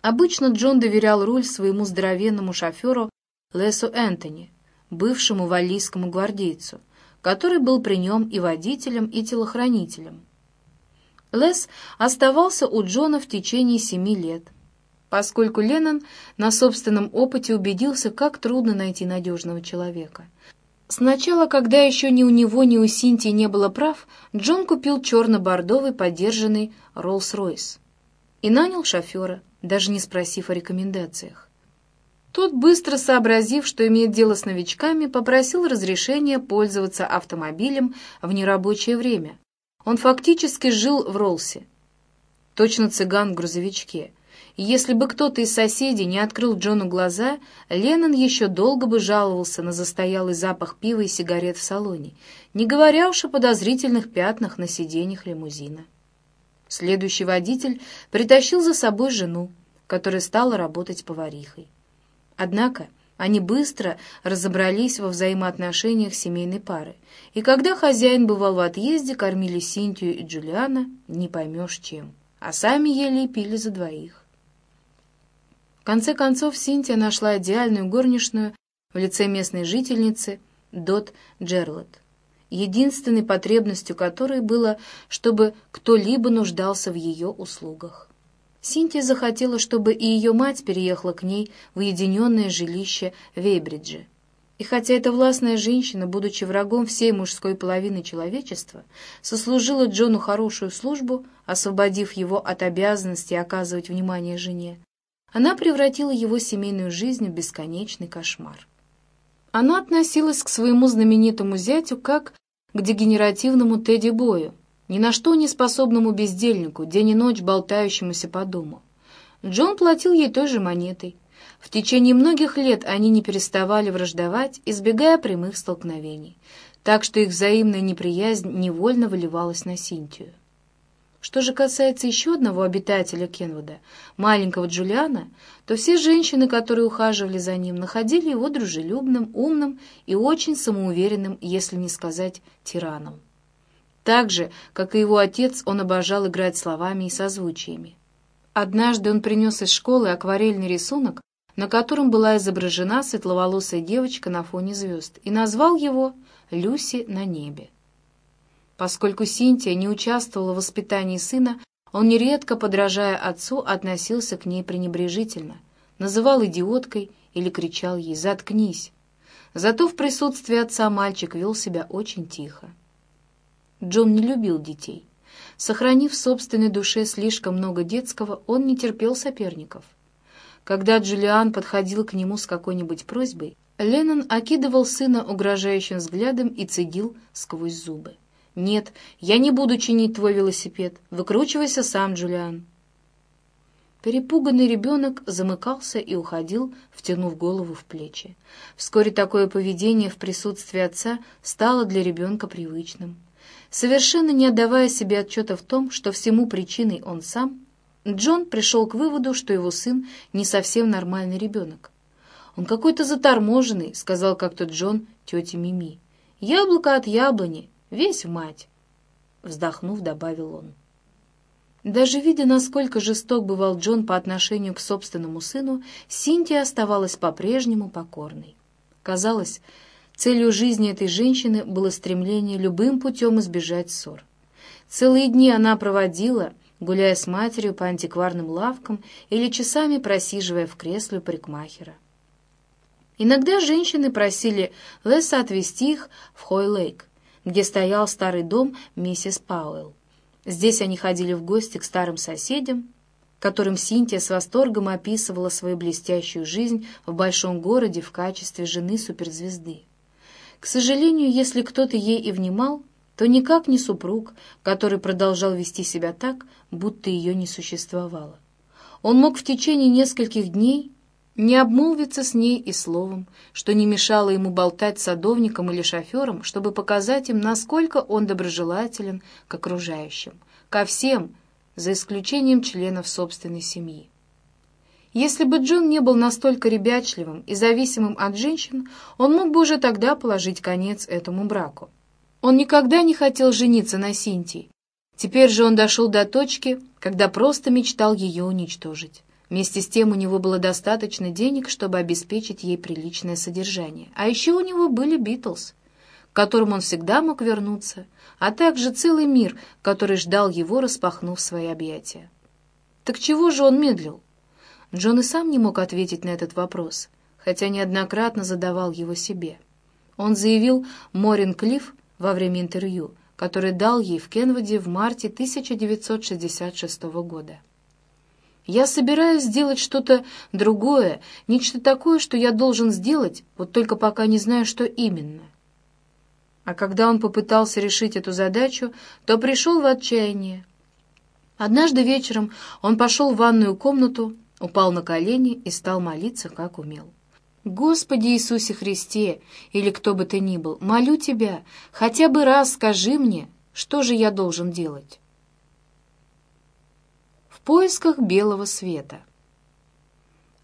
Обычно Джон доверял руль своему здоровенному шоферу Лесу Энтони, бывшему валлийскому гвардейцу, который был при нем и водителем, и телохранителем. Лес оставался у Джона в течение семи лет — поскольку Леннон на собственном опыте убедился, как трудно найти надежного человека. Сначала, когда еще ни у него, ни у Синтии не было прав, Джон купил черно-бордовый подержанный Роллс-Ройс и нанял шофера, даже не спросив о рекомендациях. Тот, быстро сообразив, что имеет дело с новичками, попросил разрешения пользоваться автомобилем в нерабочее время. Он фактически жил в Роллсе, точно цыган в грузовичке, если бы кто-то из соседей не открыл Джону глаза, Леннон еще долго бы жаловался на застоялый запах пива и сигарет в салоне, не говоря уж о подозрительных пятнах на сиденьях лимузина. Следующий водитель притащил за собой жену, которая стала работать поварихой. Однако Они быстро разобрались во взаимоотношениях семейной пары, и когда хозяин бывал в отъезде, кормили Синтию и Джулиана не поймешь чем, а сами ели и пили за двоих. Конце концов Синтия нашла идеальную горничную в лице местной жительницы Дот Джерлот, единственной потребностью которой было, чтобы кто-либо нуждался в ее услугах. Синтия захотела, чтобы и ее мать переехала к ней в уединенное жилище Вейбриджа. И хотя эта властная женщина, будучи врагом всей мужской половины человечества, сослужила Джону хорошую службу, освободив его от обязанности оказывать внимание жене, она превратила его семейную жизнь в бесконечный кошмар. Она относилась к своему знаменитому зятю как к дегенеративному Тедди-бою, ни на что не способному бездельнику, день и ночь болтающемуся по дому. Джон платил ей той же монетой. В течение многих лет они не переставали враждовать, избегая прямых столкновений, так что их взаимная неприязнь невольно выливалась на Синтию. Что же касается еще одного обитателя Кенвуда, маленького Джулиана, то все женщины, которые ухаживали за ним, находили его дружелюбным, умным и очень самоуверенным, если не сказать тираном. Так же, как и его отец, он обожал играть словами и созвучиями. Однажды он принес из школы акварельный рисунок, на котором была изображена светловолосая девочка на фоне звезд, и назвал его «Люси на небе». Поскольку Синтия не участвовала в воспитании сына, он нередко, подражая отцу, относился к ней пренебрежительно, называл идиоткой или кричал ей «заткнись». Зато в присутствии отца мальчик вел себя очень тихо. Джон не любил детей. Сохранив в собственной душе слишком много детского, он не терпел соперников. Когда Джулиан подходил к нему с какой-нибудь просьбой, Леннон окидывал сына угрожающим взглядом и цедил сквозь зубы. «Нет, я не буду чинить твой велосипед. Выкручивайся сам, Джулиан». Перепуганный ребенок замыкался и уходил, втянув голову в плечи. Вскоре такое поведение в присутствии отца стало для ребенка привычным. Совершенно не отдавая себе отчета в том, что всему причиной он сам, Джон пришел к выводу, что его сын не совсем нормальный ребенок. «Он какой-то заторможенный», — сказал как-то Джон тете Мими. «Яблоко от яблони, Весь мать!» Вздохнув, добавил он. Даже видя, насколько жесток бывал Джон по отношению к собственному сыну, Синтия оставалась по-прежнему покорной. Казалось, целью жизни этой женщины было стремление любым путем избежать ссор. Целые дни она проводила, гуляя с матерью по антикварным лавкам или часами просиживая в кресле парикмахера. Иногда женщины просили Леса отвезти их в Хой-Лейк, где стоял старый дом миссис Пауэлл. Здесь они ходили в гости к старым соседям, которым Синтия с восторгом описывала свою блестящую жизнь в большом городе в качестве жены суперзвезды. К сожалению, если кто-то ей и внимал, то никак не супруг, который продолжал вести себя так, будто ее не существовало. Он мог в течение нескольких дней не обмолвиться с ней и словом, что не мешало ему болтать с садовником или шофером, чтобы показать им, насколько он доброжелателен к окружающим, ко всем, за исключением членов собственной семьи. Если бы Джон не был настолько ребячливым и зависимым от женщин, он мог бы уже тогда положить конец этому браку. Он никогда не хотел жениться на Синтии. Теперь же он дошел до точки, когда просто мечтал ее уничтожить. Вместе с тем у него было достаточно денег, чтобы обеспечить ей приличное содержание. А еще у него были Битлз, к которым он всегда мог вернуться, а также целый мир, который ждал его, распахнув свои объятия. Так чего же он медлил? Джон и сам не мог ответить на этот вопрос, хотя неоднократно задавал его себе. Он заявил Морин Клифф во время интервью, который дал ей в Кенвуде в марте 1966 года. Я собираюсь сделать что-то другое, нечто такое, что я должен сделать, вот только пока не знаю, что именно. А когда он попытался решить эту задачу, то пришел в отчаяние. Однажды вечером он пошел в ванную комнату, упал на колени и стал молиться, как умел. «Господи Иисусе Христе, или кто бы ты ни был, молю Тебя, хотя бы раз скажи мне, что же я должен делать?» Поисках белого света.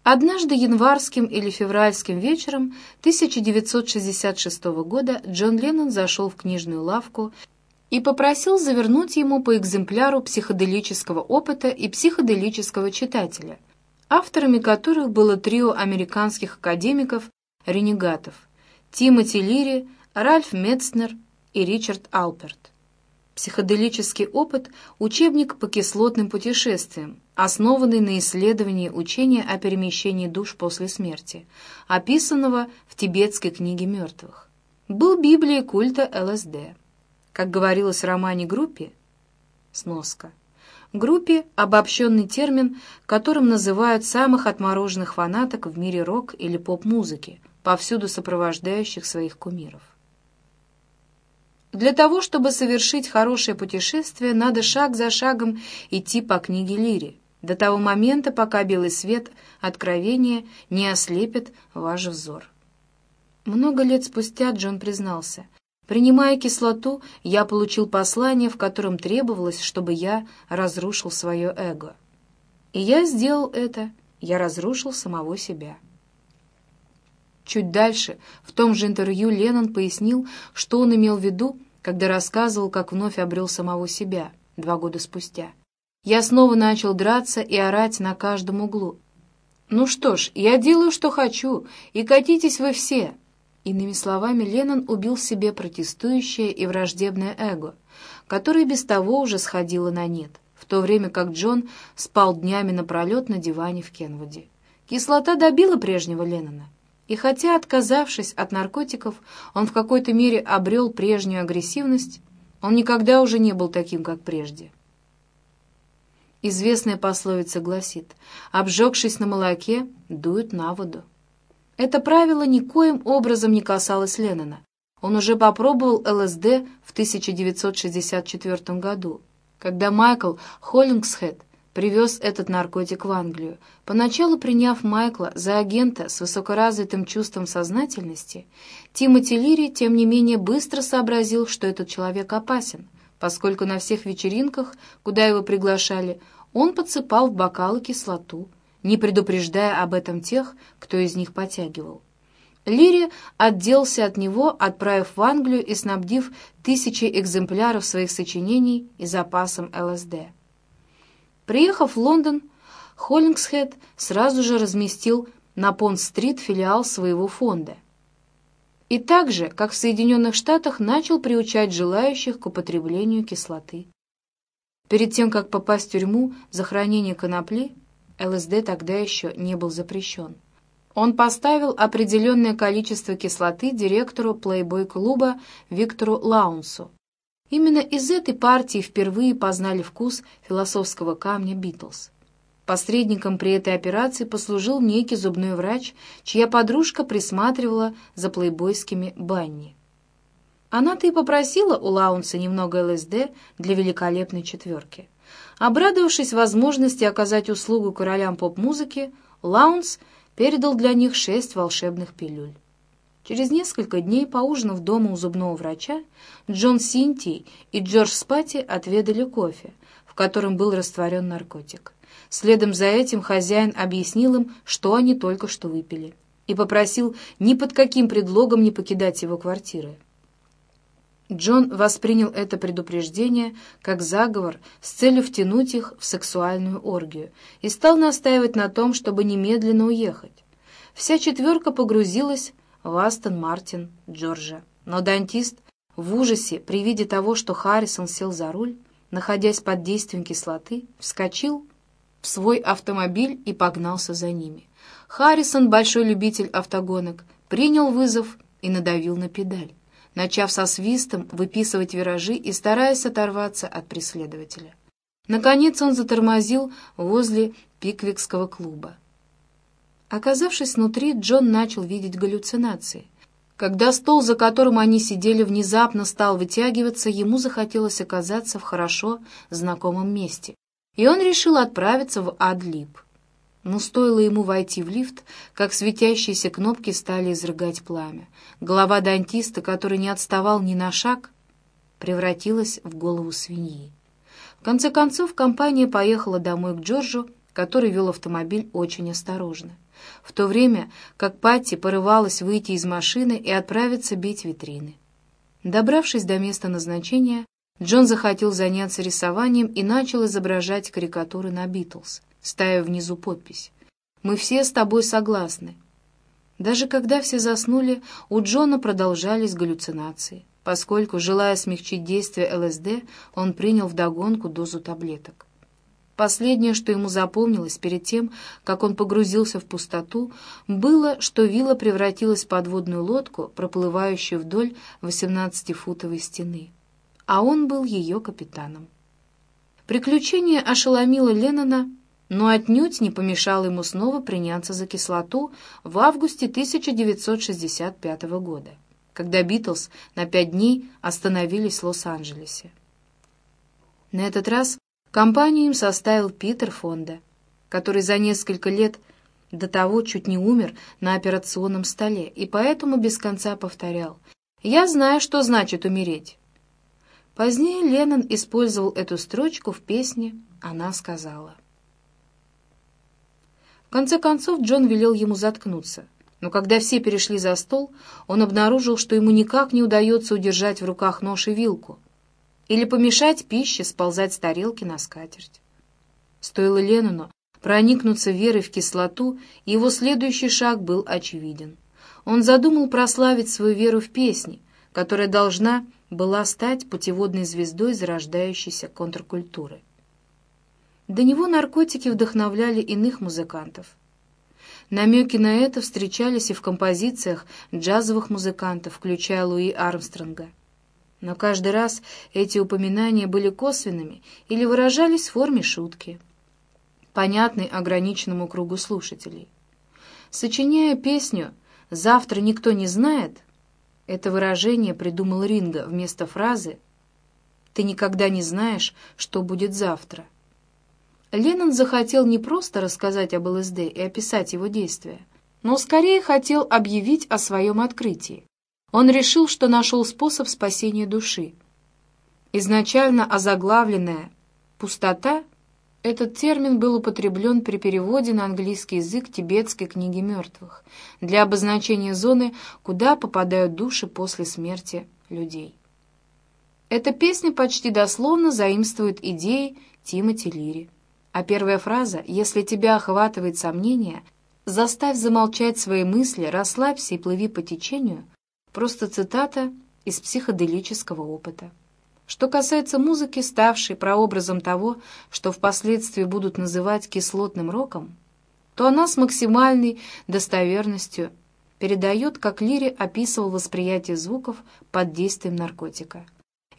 Однажды январским или февральским вечером 1966 года Джон Леннон зашел в книжную лавку и попросил завернуть ему по экземпляру психоделического опыта и психоделического читателя, авторами которых было трио американских академиков-ренегатов Тимоти Лири, Ральф Метцнер и Ричард Алперт. Психоделический опыт – учебник по кислотным путешествиям, основанный на исследовании учения о перемещении душ после смерти, описанного в тибетской книге мертвых. Был Библией культа ЛСД. Как говорилось в романе «Группе» сноска. Группе – обобщенный термин, которым называют самых отмороженных фанаток в мире рок- или поп-музыки, повсюду сопровождающих своих кумиров. Для того, чтобы совершить хорошее путешествие, надо шаг за шагом идти по книге Лири, до того момента, пока белый свет откровения не ослепит ваш взор. Много лет спустя Джон признался, «Принимая кислоту, я получил послание, в котором требовалось, чтобы я разрушил свое эго. И я сделал это, я разрушил самого себя». Чуть дальше, в том же интервью, Леннон пояснил, что он имел в виду, когда рассказывал, как вновь обрел самого себя два года спустя. Я снова начал драться и орать на каждом углу. «Ну что ж, я делаю, что хочу, и катитесь вы все!» Иными словами, Леннон убил себе протестующее и враждебное эго, которое без того уже сходило на нет, в то время как Джон спал днями напролет на диване в Кенвуде. Кислота добила прежнего Леннона. И хотя, отказавшись от наркотиков, он в какой-то мере обрел прежнюю агрессивность, он никогда уже не был таким, как прежде. Известная пословица гласит «обжегшись на молоке, дуют на воду». Это правило никоим образом не касалось Леннона. Он уже попробовал ЛСД в 1964 году, когда Майкл Холлингсхед привез этот наркотик в Англию. Поначалу приняв Майкла за агента с высокоразвитым чувством сознательности, Тимоти Лири, тем не менее, быстро сообразил, что этот человек опасен, поскольку на всех вечеринках, куда его приглашали, он подсыпал в бокалы кислоту, не предупреждая об этом тех, кто из них потягивал. Лири отделался от него, отправив в Англию и снабдив тысячи экземпляров своих сочинений и запасом ЛСД. Приехав в Лондон, Холлингсхед сразу же разместил на Понт-стрит филиал своего фонда. И так же, как в Соединенных Штатах, начал приучать желающих к употреблению кислоты. Перед тем, как попасть в тюрьму за хранение конопли, ЛСД тогда еще не был запрещен. Он поставил определенное количество кислоты директору плейбой-клуба Виктору Лаунсу, Именно из этой партии впервые познали вкус философского камня Битлз. Посредником при этой операции послужил некий зубной врач, чья подружка присматривала за плейбойскими банни. Она-то и попросила у Лаунса немного ЛСД для великолепной четверки. Обрадовавшись возможности оказать услугу королям поп-музыки, Лаунс передал для них шесть волшебных пилюль. Через несколько дней, поужинав дома у зубного врача, Джон Синти и Джордж Спати отведали кофе, в котором был растворен наркотик. Следом за этим хозяин объяснил им, что они только что выпили, и попросил ни под каким предлогом не покидать его квартиры. Джон воспринял это предупреждение как заговор с целью втянуть их в сексуальную оргию и стал настаивать на том, чтобы немедленно уехать. Вся четверка погрузилась в Астон Мартин Джорджа. Но дантист в ужасе при виде того, что Харрисон сел за руль, находясь под действием кислоты, вскочил в свой автомобиль и погнался за ними. Харрисон, большой любитель автогонок, принял вызов и надавил на педаль, начав со свистом выписывать виражи и стараясь оторваться от преследователя. Наконец он затормозил возле Пиквикского клуба. Оказавшись внутри, Джон начал видеть галлюцинации. Когда стол, за которым они сидели, внезапно стал вытягиваться, ему захотелось оказаться в хорошо знакомом месте, и он решил отправиться в Адлиб. Но стоило ему войти в лифт, как светящиеся кнопки стали изрыгать пламя. Голова дантиста, который не отставал ни на шаг, превратилась в голову свиньи. В конце концов, компания поехала домой к Джорджу, который вел автомобиль очень осторожно, в то время как Патти порывалась выйти из машины и отправиться бить витрины. Добравшись до места назначения, Джон захотел заняться рисованием и начал изображать карикатуры на Битлз, ставя внизу подпись «Мы все с тобой согласны». Даже когда все заснули, у Джона продолжались галлюцинации, поскольку, желая смягчить действие ЛСД, он принял вдогонку дозу таблеток. Последнее, что ему запомнилось перед тем, как он погрузился в пустоту, было, что вилла превратилась в подводную лодку, проплывающую вдоль 18-футовой стены а он был ее капитаном. Приключение ошеломило Леннона, но отнюдь не помешало ему снова приняться за кислоту в августе 1965 года, когда Битлз на пять дней остановились в Лос-Анджелесе. На этот раз компанию им составил Питер Фонда, который за несколько лет до того чуть не умер на операционном столе и поэтому без конца повторял «Я знаю, что значит умереть». Позднее Леннон использовал эту строчку в песне «Она сказала». В конце концов Джон велел ему заткнуться, но когда все перешли за стол, он обнаружил, что ему никак не удается удержать в руках нож и вилку или помешать пище сползать с тарелки на скатерть. Стоило Леннону проникнуться верой в кислоту, и его следующий шаг был очевиден. Он задумал прославить свою веру в песни, которая должна была стать путеводной звездой зарождающейся контркультуры. До него наркотики вдохновляли иных музыкантов. Намеки на это встречались и в композициях джазовых музыкантов, включая Луи Армстронга. Но каждый раз эти упоминания были косвенными или выражались в форме шутки, понятной ограниченному кругу слушателей. Сочиняя песню «Завтра никто не знает», это выражение придумал Ринга вместо фразы «Ты никогда не знаешь, что будет завтра». Леннон захотел не просто рассказать об ЛСД и описать его действия, но скорее хотел объявить о своем открытии. Он решил, что нашел способ спасения души. Изначально озаглавленная «пустота» Этот термин был употреблен при переводе на английский язык тибетской книги мертвых для обозначения зоны, куда попадают души после смерти людей. Эта песня почти дословно заимствует идеи Тимоти Лири. А первая фраза «Если тебя охватывает сомнение, заставь замолчать свои мысли, расслабься и плыви по течению» просто цитата из психоделического опыта. Что касается музыки, ставшей прообразом того, что впоследствии будут называть кислотным роком, то она с максимальной достоверностью передает, как Лири описывал восприятие звуков под действием наркотика.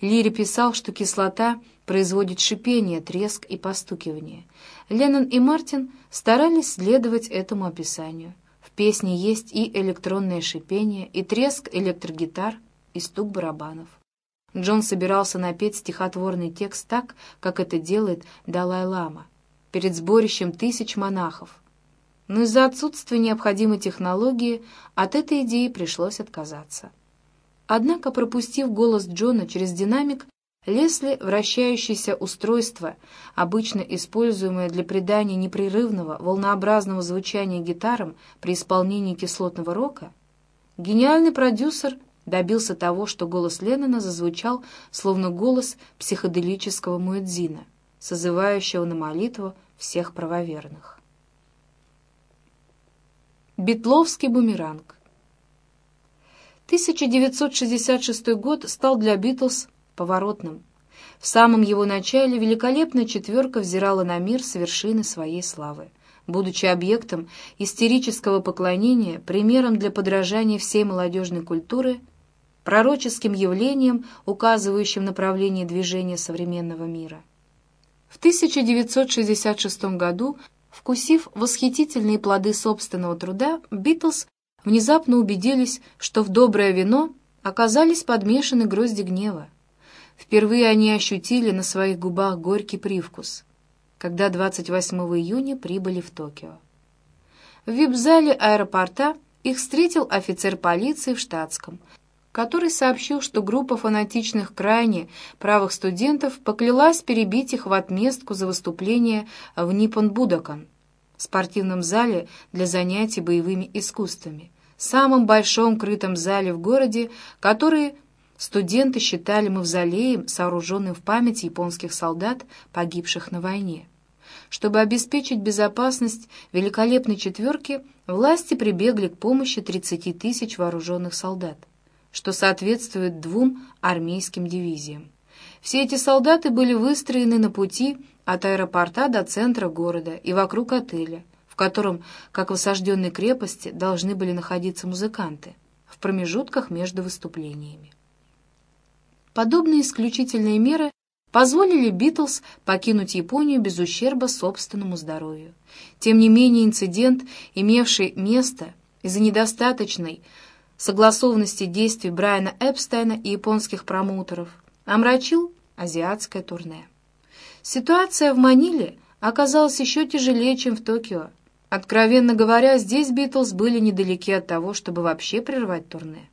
Лири писал, что кислота производит шипение, треск и постукивание. Леннон и Мартин старались следовать этому описанию. Песне есть и электронное шипение, и треск электрогитар, и стук барабанов. Джон собирался напеть стихотворный текст так, как это делает Далай-лама, перед сборищем тысяч монахов. Но из-за отсутствия необходимой технологии от этой идеи пришлось отказаться. Однако, пропустив голос Джона через динамик, Лесли, вращающееся устройство, обычно используемое для придания непрерывного, волнообразного звучания гитарам при исполнении кислотного рока, гениальный продюсер добился того, что голос Леннона зазвучал, словно голос психоделического муэдзина, созывающего на молитву всех правоверных. Бетловский бумеранг 1966 год стал для Битлз поворотным. В самом его начале великолепная четверка взирала на мир с вершины своей славы будучи объектом истерического поклонения, примером для подражания всей молодежной культуры, пророческим явлением, указывающим направление движения современного мира. В 1966 году, вкусив восхитительные плоды собственного труда, Битлз внезапно убедились, что в доброе вино оказались подмешаны грозди гнева. Впервые они ощутили на своих губах горький привкус, когда 28 июня прибыли в Токио. В вип-зале аэропорта их встретил офицер полиции в штатском – который сообщил, что группа фанатичных крайне правых студентов поклялась перебить их в отместку за выступление в Ниппон-Будакан, спортивном зале для занятий боевыми искусствами, самом большом крытом зале в городе, который студенты считали мавзолеем, сооруженным в память японских солдат, погибших на войне. Чтобы обеспечить безопасность великолепной четверки, власти прибегли к помощи 30 тысяч вооруженных солдат что соответствует двум армейским дивизиям. Все эти солдаты были выстроены на пути от аэропорта до центра города и вокруг отеля, в котором, как в осажденной крепости, должны были находиться музыканты, в промежутках между выступлениями. Подобные исключительные меры позволили Битлз покинуть Японию без ущерба собственному здоровью. Тем не менее, инцидент, имевший место из-за недостаточной согласованности действий Брайана Эпстейна и японских промоутеров, омрачил азиатское турне. Ситуация в Маниле оказалась еще тяжелее, чем в Токио. Откровенно говоря, здесь Битлз были недалеки от того, чтобы вообще прервать турне.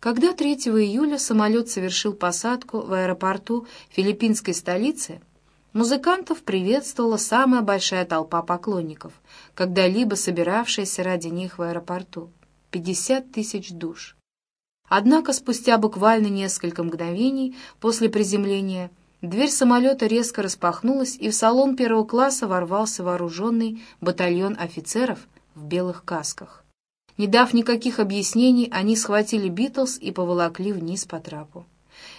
Когда 3 июля самолет совершил посадку в аэропорту филиппинской столицы, музыкантов приветствовала самая большая толпа поклонников, когда-либо собиравшаяся ради них в аэропорту. 50 тысяч душ. Однако спустя буквально несколько мгновений после приземления дверь самолета резко распахнулась, и в салон первого класса ворвался вооруженный батальон офицеров в белых касках. Не дав никаких объяснений, они схватили Битлз и поволокли вниз по трапу.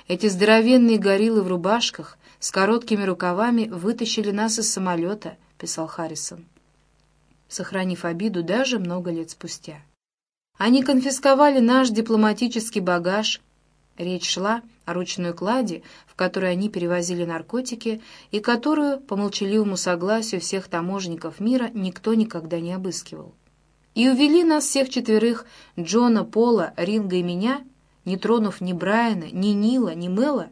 Эти здоровенные гориллы в рубашках с короткими рукавами вытащили нас из самолета, писал Харрисон, сохранив обиду даже много лет спустя. Они конфисковали наш дипломатический багаж. Речь шла о ручной кладе, в которой они перевозили наркотики, и которую, по молчаливому согласию всех таможенников мира, никто никогда не обыскивал. И увели нас всех четверых, Джона, Пола, Ринга и меня, не тронув ни Брайана, ни Нила, ни Мэла.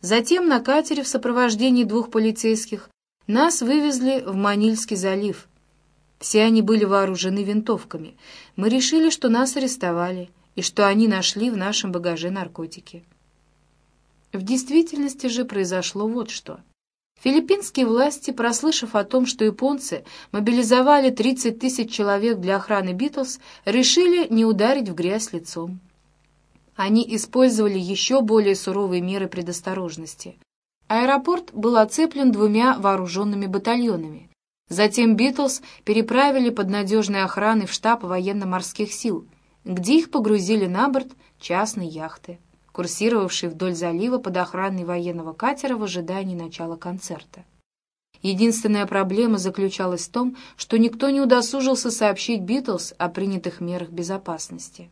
Затем на катере в сопровождении двух полицейских нас вывезли в Манильский залив — все они были вооружены винтовками. Мы решили, что нас арестовали, и что они нашли в нашем багаже наркотики. В действительности же произошло вот что. Филиппинские власти, прослышав о том, что японцы мобилизовали 30 тысяч человек для охраны Битлз, решили не ударить в грязь лицом. Они использовали еще более суровые меры предосторожности. Аэропорт был оцеплен двумя вооруженными батальонами. Затем Битлз переправили под надежной охраной в штаб военно-морских сил, где их погрузили на борт частной яхты, курсировавшей вдоль залива под охраной военного катера в ожидании начала концерта. Единственная проблема заключалась в том, что никто не удосужился сообщить Битлз о принятых мерах безопасности.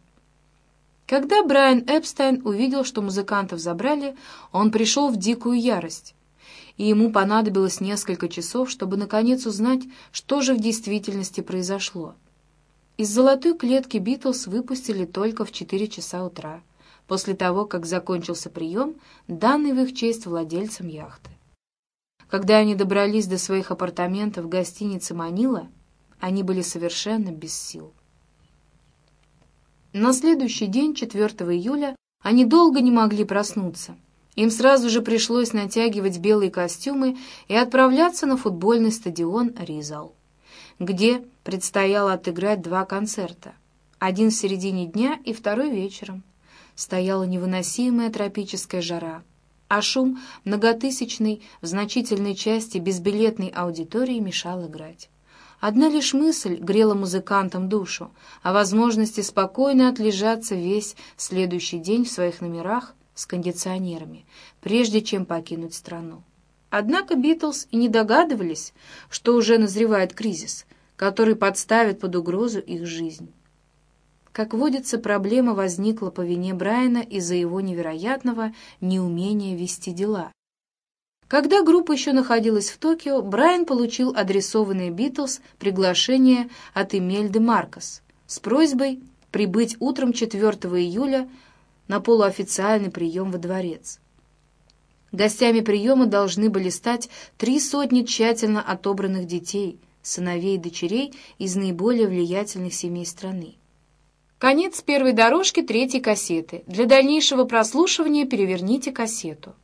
Когда Брайан Эпстайн увидел, что музыкантов забрали, он пришел в дикую ярость и ему понадобилось несколько часов, чтобы наконец узнать, что же в действительности произошло. Из золотой клетки Битлз выпустили только в 4 часа утра, после того, как закончился прием, данный в их честь владельцам яхты. Когда они добрались до своих апартаментов в гостинице «Манила», они были совершенно без сил. На следующий день, 4 июля, они долго не могли проснуться — им сразу же пришлось натягивать белые костюмы и отправляться на футбольный стадион «Ризал», где предстояло отыграть два концерта. Один в середине дня и второй вечером. Стояла невыносимая тропическая жара, а шум многотысячной в значительной части безбилетной аудитории мешал играть. Одна лишь мысль грела музыкантам душу о возможности спокойно отлежаться весь следующий день в своих номерах с кондиционерами, прежде чем покинуть страну. Однако Битлз и не догадывались, что уже назревает кризис, который подставит под угрозу их жизнь. Как водится, проблема возникла по вине Брайана из-за его невероятного неумения вести дела. Когда группа еще находилась в Токио, Брайан получил адресованное Битлз приглашение от Эмельды Маркос с просьбой прибыть утром 4 июля на полуофициальный прием во дворец. Гостями приема должны были стать три сотни тщательно отобранных детей, сыновей и дочерей из наиболее влиятельных семей страны. Конец первой дорожки третьей кассеты. Для дальнейшего прослушивания переверните кассету.